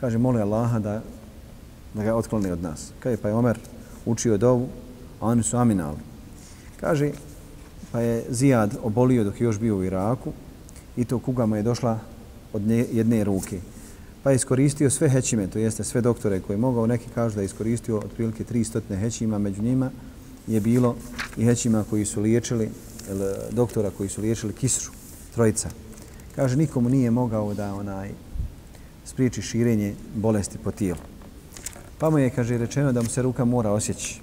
kaže, moli Allaha da, da ga otkloni od nas. Kaže, pa je Omer učio dovu, a oni su aminali. Kaže, pa je Zijad obolio dok je još bio u Iraku i to kuga mu je došla od nje, jedne ruke. Pa je iskoristio sve hećime, to jeste sve doktore koje je mogao. Neki kažu da je iskoristio otprilike 300 hećima, među njima je bilo i hećima koji su liječili, doktora koji su liječili kisru, trojica. Kaže, nikomu nije mogao da onaj spriječi širenje bolesti po tijelu. Pa mu je, kaže, rečeno da mu se ruka mora osjeći.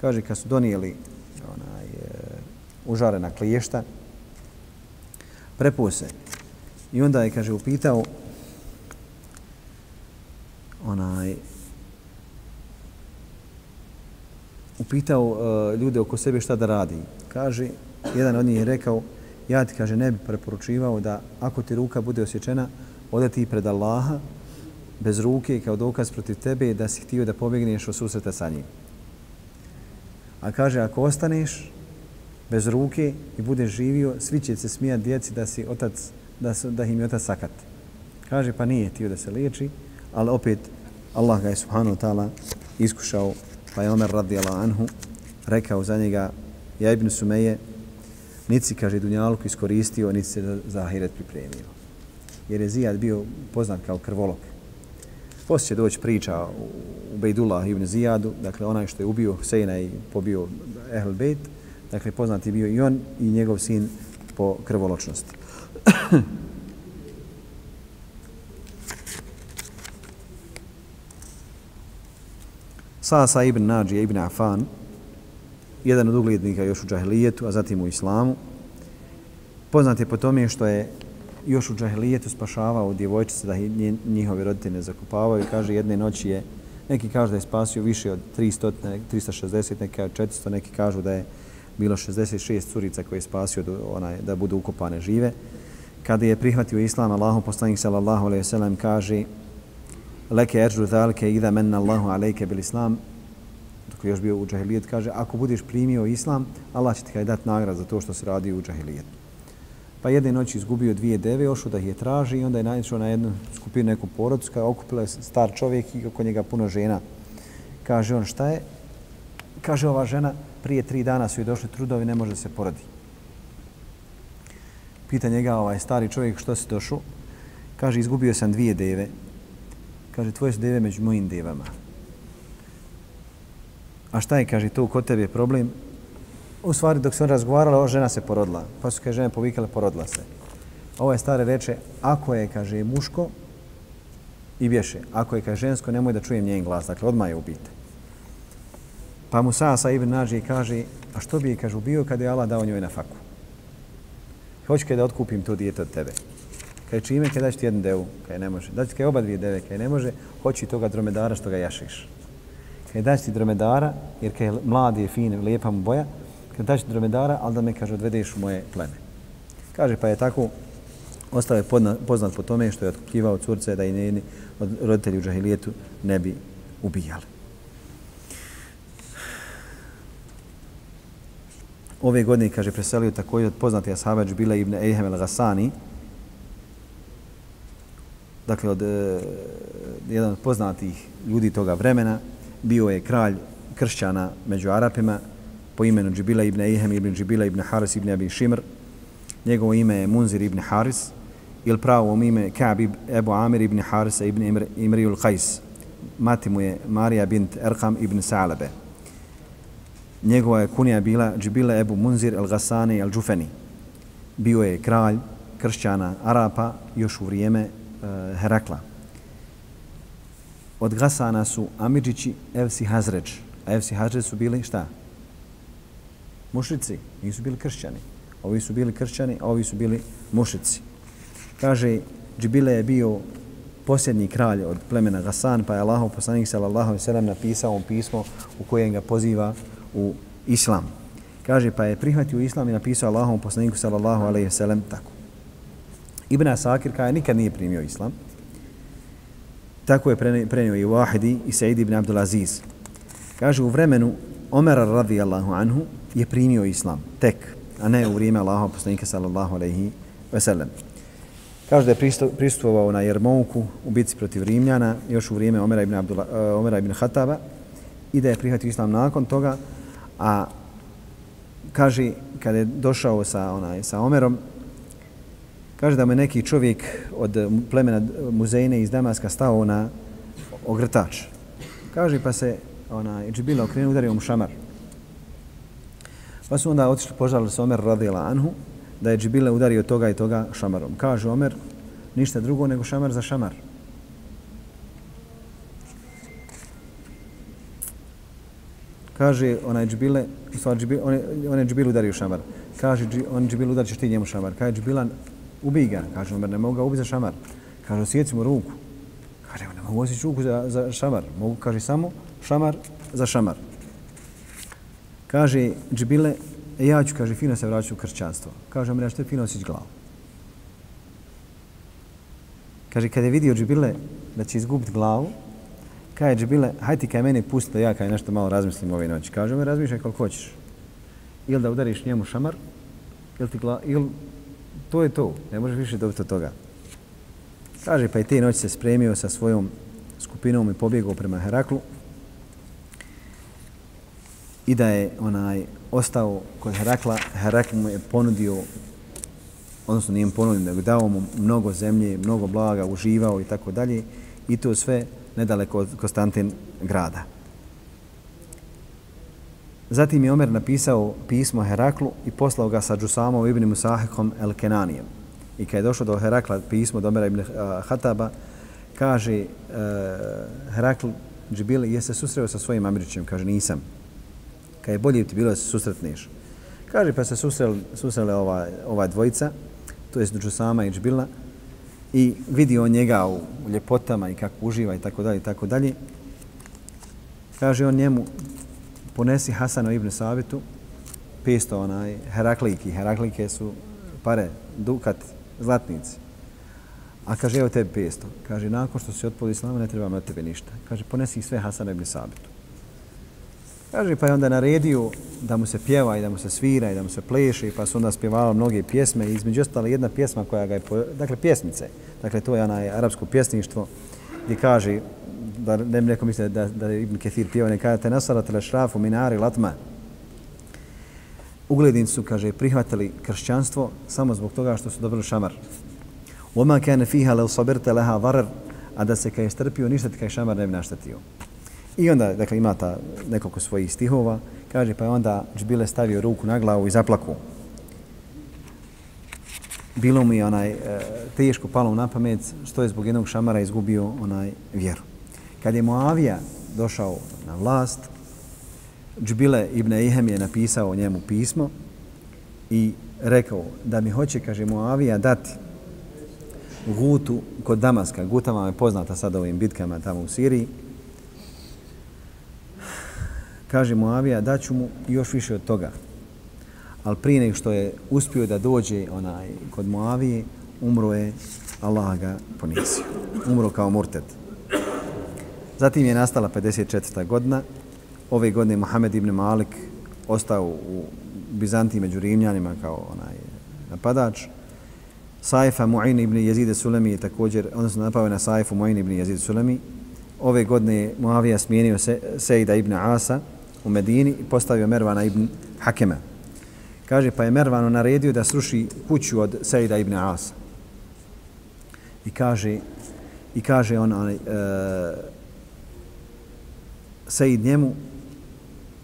Kaže, kad su donijeli onaj, e, užarena kliješta, prepuse. I onda je, kaže, upitao onaj, upitao uh, ljude oko sebe šta da radi. Kaže, jedan od njih je rekao, ja ti, kaže, ne bi preporučivao da ako ti ruka bude osjećena, odati pred Allaha bez ruke kao dokaz protiv tebe da si htio da pobjegneš od susreta sa njim. A kaže, ako ostaneš bez ruke i budeš živio, svi će se smijati djeci da si otac, da, su, da im je otac sakat. Kaže, pa nije htio da se liječi, ali opet Allah ga je subhanahu ta'ala iskušao, pa je Omer radijallahu anhu rekao za njega, ja ibn Sumeje, niti kaže Dunjaluk iskoristio, niti se za ahiret pripremio jer je Zijad bio poznat kao krvolok. Poslije će doći priča u Bejdullah ibn Zijadu, dakle onaj što je ubio Huseina i pobio Ehl Bejt, dakle poznat je bio i on i njegov sin po krvoločnosti. Sasa ibn Nađija ibn Afan, jedan od uglednika još u džahilijetu, a zatim u islamu, poznat je po tome što je još u džahilijetu spašavao djevojčice da njihovi roditelji ne zakupavaju. Kaže, jedne noći je, neki kažu da je spasio više od 300, 360, neki od 400, neki kažu da je bilo 66 curica koje je spasio do, onaj, da budu ukopane žive. Kada je prihvatio islam, Allahu poslanik sallallahu alaihi sallam kaže leke erđu zalike idha menna Allahu alejke bil islam dok je još bio u džahilijet kaže ako budeš primio islam Allah će ti dati nagrad za to što se radi u džahilijetu pa jedne noći izgubio dvije deve, ošao da ih je traži i onda je naišao na jednu skupinu neku porodicu kada okupila je star čovjek i oko njega puno žena. Kaže on, šta je? Kaže ova žena, prije tri dana su joj došli trudovi, ne može se porodi. Pita njega ovaj stari čovjek što si došao. Kaže, izgubio sam dvije deve. Kaže, tvoje su deve među mojim devama. A šta je, kaže, to kod tebe je problem? U stvari, dok se on razgovarala, ova žena se porodila. Pa su, kaže, žene povikale, porodila se. Ovo je stare reče, ako je, kaže, muško, i bješe. Ako je, kaže, žensko, nemoj da čujem njen glas. Dakle, odmah je ubite. Pa mu Sasa ibn Nađi kaže, a što bi je, kaže, ubio kada je Allah dao njoj na faku? Hoću kada da otkupim to dijete od tebe. Kaj čime, kada daći ti jednu devu? Kaj ne može. Daći kaj oba dvije deve? Kaj ne može. Hoći toga dromedara što ga jašiš. Kaj daći ti dromedara, jer kaj mladi je fin, lijepa mu boja, kaj daći ti dromedara, ali da me, kaže, odvedeš u moje pleme. Kaže, pa je tako, ostao je poznat po tome što je otkupljivao curce da i njeni od roditelji u džahilijetu ne bi ubijali. ove godine, kaže, preselio također od poznati ashaba Bila ibn Ejhem el-Ghassani, dakle, od e, jedan od poznatih ljudi toga vremena, bio je kralj kršćana među Arapima po imenu Džibila ibn Ihem ibn Džibila ibn Haris ibn Abi Šimr. Njegovo ime je Munzir ibn Haris ili pravo ime Ka'b ibn Ebu Amir ibn Haris ibn Imr, Imriul Qais. Mati mu je Marija bint Erkam ibn Sa'labe njegova je kunija bila Džibila Ebu Munzir el-Gasani el Džufeni. Bio je kralj kršćana Arapa još u vrijeme E, Herakla. Od Gasana su Amidžići Evsi Hazređ. A Evsi Hazređ su bili šta? Mušrici. Nisu bili kršćani. Ovi su bili kršćani, a ovi su bili mušici. Kaže, Džibile je bio posljednji kralj od plemena Gasan, pa je Allahov poslanik sallallahu alejhi ve sellem napisao pismo u kojem ga poziva u islam. Kaže, pa je prihvatio islam i napisao Allahov poslaniku sallallahu alejhi ve sellem tako. Ibn Asakir kaže, nikad nije primio islam. Tako je prenio i Wahidi i Said ibn Abdul Aziz. Kaže, u vremenu Omera radijallahu anhu je primio islam, tek, a ne u vrijeme Allaha poslanika sallallahu alejhi ve sellem. Kaže da je prisustvovao na Jermouku u bitci protiv Rimljana još u vrijeme Omera ibn, Abdullah, eh, uh, Omera ibn Hataba i da je prihvatio islam nakon toga, a kaže kada je došao sa onaj sa Omerom kaže da mu neki čovjek od plemena muzejne iz Damaska stao na ogrtač kaže pa se ona Džibila okrenuo udario mu šamar pa su onda otišli požalili se Omer radila anhu da je Džibila udario toga i toga šamarom kaže Omer ništa drugo nego šamar za šamar kaže onaj Džibile, u stvari džbile, on, on je Džibilu udario šamar. Kaže, on Džibilu udario ti njemu šamar. Kaže, Džibilan ubij ga. Kaže, Omer, ne mogu ga ubiti za šamar. Kaže, osjeci mu ruku. Kaže, ne mogu osjeći ruku za, za šamar. Mogu, kaže, samo šamar za šamar. Kaže, džbile, e, ja ću, kaže, fino se vraćati u kršćanstvo. Kaže, Omer, ja ću te fino osjeći glavu. Kaže, kada je vidio džbile da će izgubiti glavu, kaže Džibile, hajde ti kaj meni pusti da ja kaj nešto malo razmislim ove noći. Kaže, Omer, razmišljaj koliko hoćeš. Ili da udariš njemu šamar, ili ti gla... Ili... To je to, ne možeš više dobiti od toga. Kaže, pa i te noći se spremio sa svojom skupinom i pobjegao prema Heraklu. I da je onaj ostao kod Herakla, Herakl mu je ponudio, odnosno nije mu ponudio, nego dao mu mnogo zemlje, mnogo blaga, uživao i tako dalje. I to sve nedaleko od Konstantin grada. Zatim je Omer napisao pismo Heraklu i poslao ga sa Džusamom ibn Musahikom el Kenanijem. I kad je došlo do Herakla pismo od Omera ibn eh, Hataba, kaže uh, Herakl Džibil, je se susreo sa svojim Amirićem? Kaže, nisam. Kad je bolje ti bilo da se susretneš. Kaže, pa se susreli, susreli ova, ova dvojica, to je Džusama i Džibila, i vidi on njega u ljepotama i kako uživa i tako dalje i tako dalje. Kaže on njemu, ponesi Hasanu ibn Sabitu, 500 onaj, herakliki. Heraklike su pare, dukat, zlatnici. A kaže, evo tebi 500. Kaže, nakon što si otpoli islamu, ne treba na tebe ništa. Kaže, ponesi ih sve Hasanu ibn Sabitu. Kaže, pa je onda naredio da mu se pjeva i da mu se svira i da mu se pleše, pa su onda spjevali mnoge pjesme i između ostale jedna pjesma koja ga je, dakle pjesmice, dakle to je onaj arapsko pjesništvo gdje kaže, da ne bi neko misle da, da je Ibn Ketir pjeva, ne kaže, te nasara le šrafu minari latma. uglednici su, kaže, prihvatili kršćanstvo samo zbog toga što su dobili šamar. Oma kane fiha le sabirte leha varar, a da se kaj strpio, ništa ti kaj šamar ne bi naštetio. I onda, dakle, ima ta nekoliko svojih stihova, kaže, pa je onda Džbile stavio ruku na glavu i zaplaku. Bilo mi onaj e, teško palo na pamet što je zbog jednog šamara izgubio onaj vjeru. Kad je Moavija došao na vlast, Džbile ibn Ihem je napisao njemu pismo i rekao da mi hoće, kaže Moavija, dati Gutu kod Damaska. Guta vam je poznata sad ovim bitkama tamo u Siriji. Kaže Moavija, daću mu još više od toga. Ali prije nego što je uspio da dođe onaj kod Moavije, umro je, Allah ga ponisio. Umro kao murtet. Zatim je nastala 54. godina. Ove godine Mohamed ibn Malik ostao u Bizantiji među Rimljanima kao onaj napadač. Saifa Mu'in ibn Jezide Sulemi je također, odnosno napao je na Saifu Mu'in ibn Jezide Sulemi. Ove godine je Muavija smijenio se, Sejda ibn Asa u Medini i postavio Mervana ibn Hakema. Kaže, pa je Mervanu naredio da sruši kuću od Sejda ibn Asa. I kaže, i kaže on, onaj, e, Sejid njemu,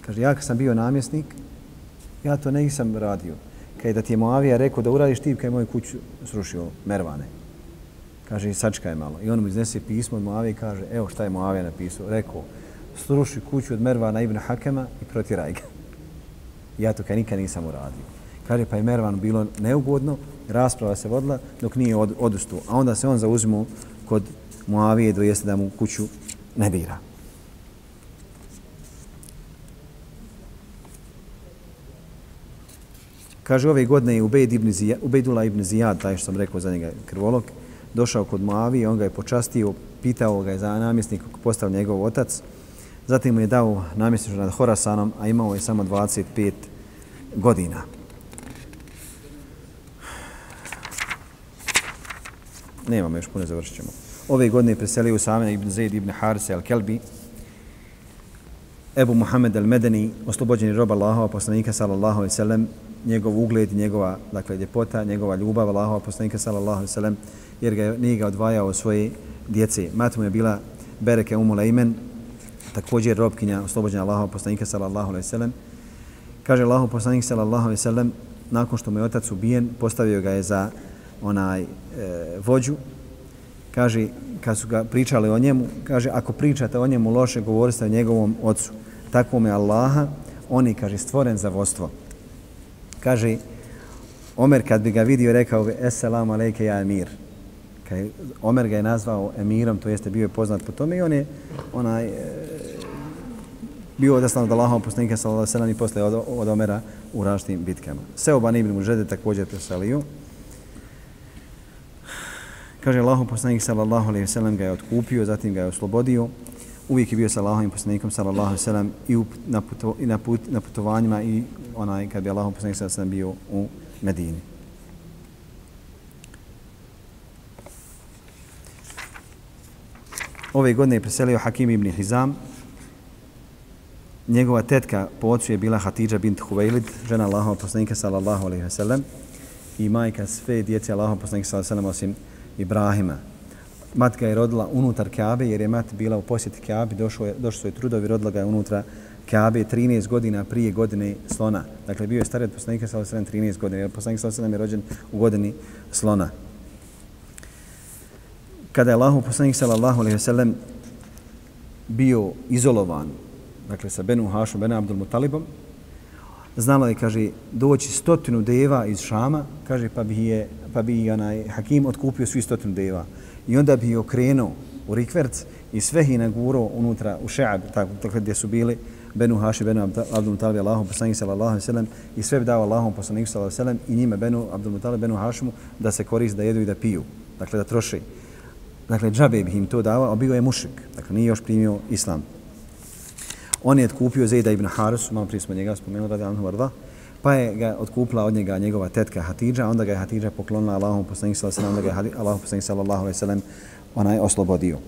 kaže, ja kad sam bio namjesnik, ja to nisam radio. Kaj da ti je Moavija rekao da uradiš ti, kaj moju kuću srušio Mervane. Kaže, sačkaj malo. I on mu iznese pismo od Moavije i kaže, evo šta je Moavija napisao. Rekao, sruši kuću od Mervana ibn Hakema i protiraj ga. [laughs] Ja to kaj nikad nisam uradio. Kaže, pa je Mervan bilo neugodno, rasprava se vodila dok nije od, odustuo. A onda se on zauzimo kod Moavije dojeste da mu kuću ne dira. Kaže, ove godine je Ubejd ibn Zijad, Ubejdula ibn Zijad, taj što sam rekao za njega krvolog, došao kod Moavije, on ga je počastio, pitao ga je za namjesnik kako postao njegov otac. Zatim mu je dao namjesništvo nad Horasanom, a imao je samo 25 godina. Nemamo još puno, završit ćemo. Ove godine je preselio Usame ibn Zaid ibn Harse al-Kelbi, Ebu Muhammed al-Medeni, oslobođeni rob Allahova, poslanika sallallahu alaihi sallam, njegov ugled, njegova dakle, ljepota, njegova ljubav Allahova, poslanika sallallahu alaihi sallam, jer ga nije ga odvajao od svoje djece. Mati mu je bila Bereke Umu Imen, također robkinja oslobođena Allahova, poslanika sallallahu alaihi sallam. Kaže Allahov poslanik sallallahu alaihi sallam, nakon što mu je otac ubijen, postavio ga je za onaj e, vođu. Kaže, kad su ga pričali o njemu, kaže, ako pričate o njemu loše, govorite o njegovom ocu. Tako je Allaha, on je, kaže, stvoren za vodstvo. Kaže, Omer kad bi ga vidio, rekao bi, Esselamu alejke ja emir. Kaj, Omer ga je nazvao emirom, to jeste bio je poznat po tome i on je onaj, e, bio odaslan od Allahom poslanika sallallahu alejhi i posle od, od Omera u različitim bitkama. Seoban ibn Mužede također preselio. Kaže Allahov poslanik sallallahu alejhi ve sellem ga je otkupio, zatim ga je oslobodio. Uvijek je bio sa Allahovim poslanikom sallallahu alejhi ve sellem i, na, puto, i na, put, na putovanjima i onaj kad bi Allahom poslanik sallallahu alejhi ve bio u Medini. Ove godine je preselio Hakim ibn Hizam. Njegova tetka po ocu je bila Hatidža bint Huvejlid, žena Allahova poslanika sallallahu alejhi ve sellem i majka sve djece Allahova poslanika sallallahu alejhi ve sellem osim Ibrahima. Matka je rodila unutar Kaabe jer je mat bila u posjeti Kaabe, došao je, došao je trudovi, rodila ga je unutra Kabe 13 godina prije godine slona. Dakle, bio je stari od poslanika sa 13 godina, jer poslanik sa je rođen u godini slona. Kada je Allah, poslanik sallallahu alaihi sellem, bio izolovan, dakle, sa Benu Hašom, Benu Abdul Mutalibom, znala je, kaže, doći stotinu deva iz Šama, kaže, pa bi je, pa bi onaj Hakim otkupio svi stotinu deva. I onda bi je okrenuo u Rikverc i sve ih nagurao unutra u Šeab, tako, dakle, gdje su bili Benu Haši, Benu Abdul Mutalibi, Allahom poslanik sallallahu alaihi sallam i sve bi dao Allahom poslanik sallallahu alaihi sallam i njime Benu Abdul Mutalibi, Benu Hašimu da se korist, da jedu i da piju, dakle da troši. Dakle, džabe bi im to dao, a bio je mušik, dakle nije još primio islam. On je kupio Zejda ibn Harus, malo prije smo njega spomenuli, radi Anhu Varda, pa je ga otkupila od njega njegova tetka Hatidža, onda ga je Hatidža poklonila Allahom poslanik sallallahu alaihi sallam, onda ga je Allahom poslanik sallallahu alaihi sallam onaj oslobodio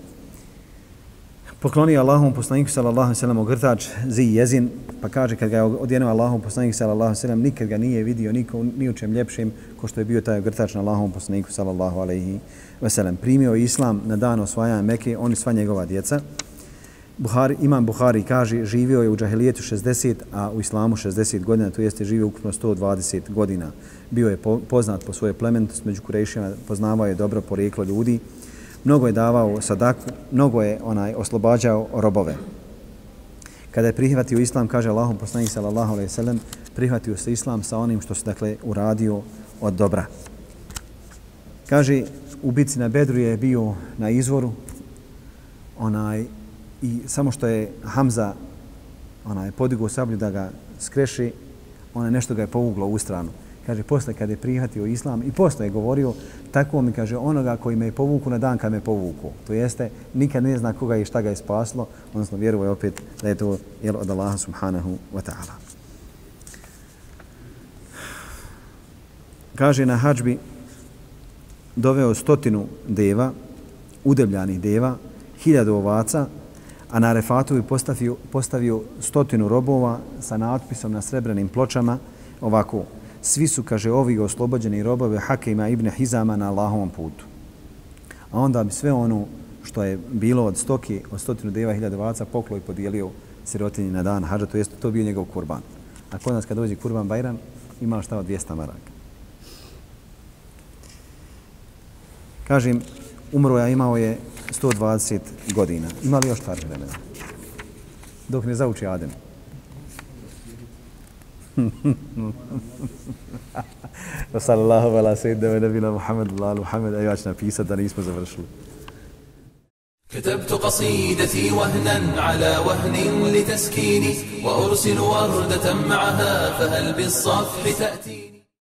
poklonio Allahom poslaniku sallallahu alejhi ve sellem ogrtač zi jezin, pa kaže kad ga je odjenuo Allahom poslaniku sallallahu alejhi ve sellem nikad ga nije vidio niko ni u čem ljepšim ko što je bio taj ogrtač na Allahom poslaniku sallallahu alejhi ve sellem. Primio islam na dan osvajanja Mekke, oni sva njegova djeca. Buhari, imam Buhari kaže živio je u džahilijetu 60, a u islamu 60 godina, to jeste živio ukupno 120 godina. Bio je poznat po svojoj plemenitosti među Kurejšima, poznavao je dobro porijeklo ljudi mnogo je davao sadaku, mnogo je onaj oslobađao robove. Kada je prihvatio islam, kaže Allahom poslanik sallallahu alejhi ve sellem, prihvatio se islam sa onim što se dakle uradio od dobra. Kaže u bitci na Bedru je bio na izvoru onaj i samo što je Hamza onaj podigao sablju da ga skreši, ona nešto ga je povuglo u stranu kaže, posle kada je prihvatio islam i posle je govorio, tako mi kaže, onoga koji me je povuku na dan kad me povuku. To jeste, nikad ne zna koga i šta ga je spaslo, odnosno vjeruje opet da je to jel, od Allaha subhanahu wa ta'ala. Kaže, na hađbi doveo stotinu deva, udebljanih deva, hiljadu ovaca, a na refatu je postavio, postavio stotinu robova sa natpisom na srebrnim pločama, ovako, svi su, kaže, ovi oslobođeni robove Hakima ibn Hizama na Allahovom putu. A onda bi sve ono što je bilo od stoki, od stotinu deva hiljada valaca, poklo i podijelio sirotinji na dan hađa, to jest to bio njegov kurban. A kod nas kad dođe kurban Bajram, ima šta od 200 maraka. Kažem, umro je, imao je 120 godina. Ima li još par vremena? Dok ne zauči Adem. [laughs] وصلى الله على سيدنا ونبينا محمد الله محمد أيها napisati da nismo završili. كتبت قصيدتي وهنا على وهن لتسكيني وأرسل وردة معها فهل بالصفح تأتي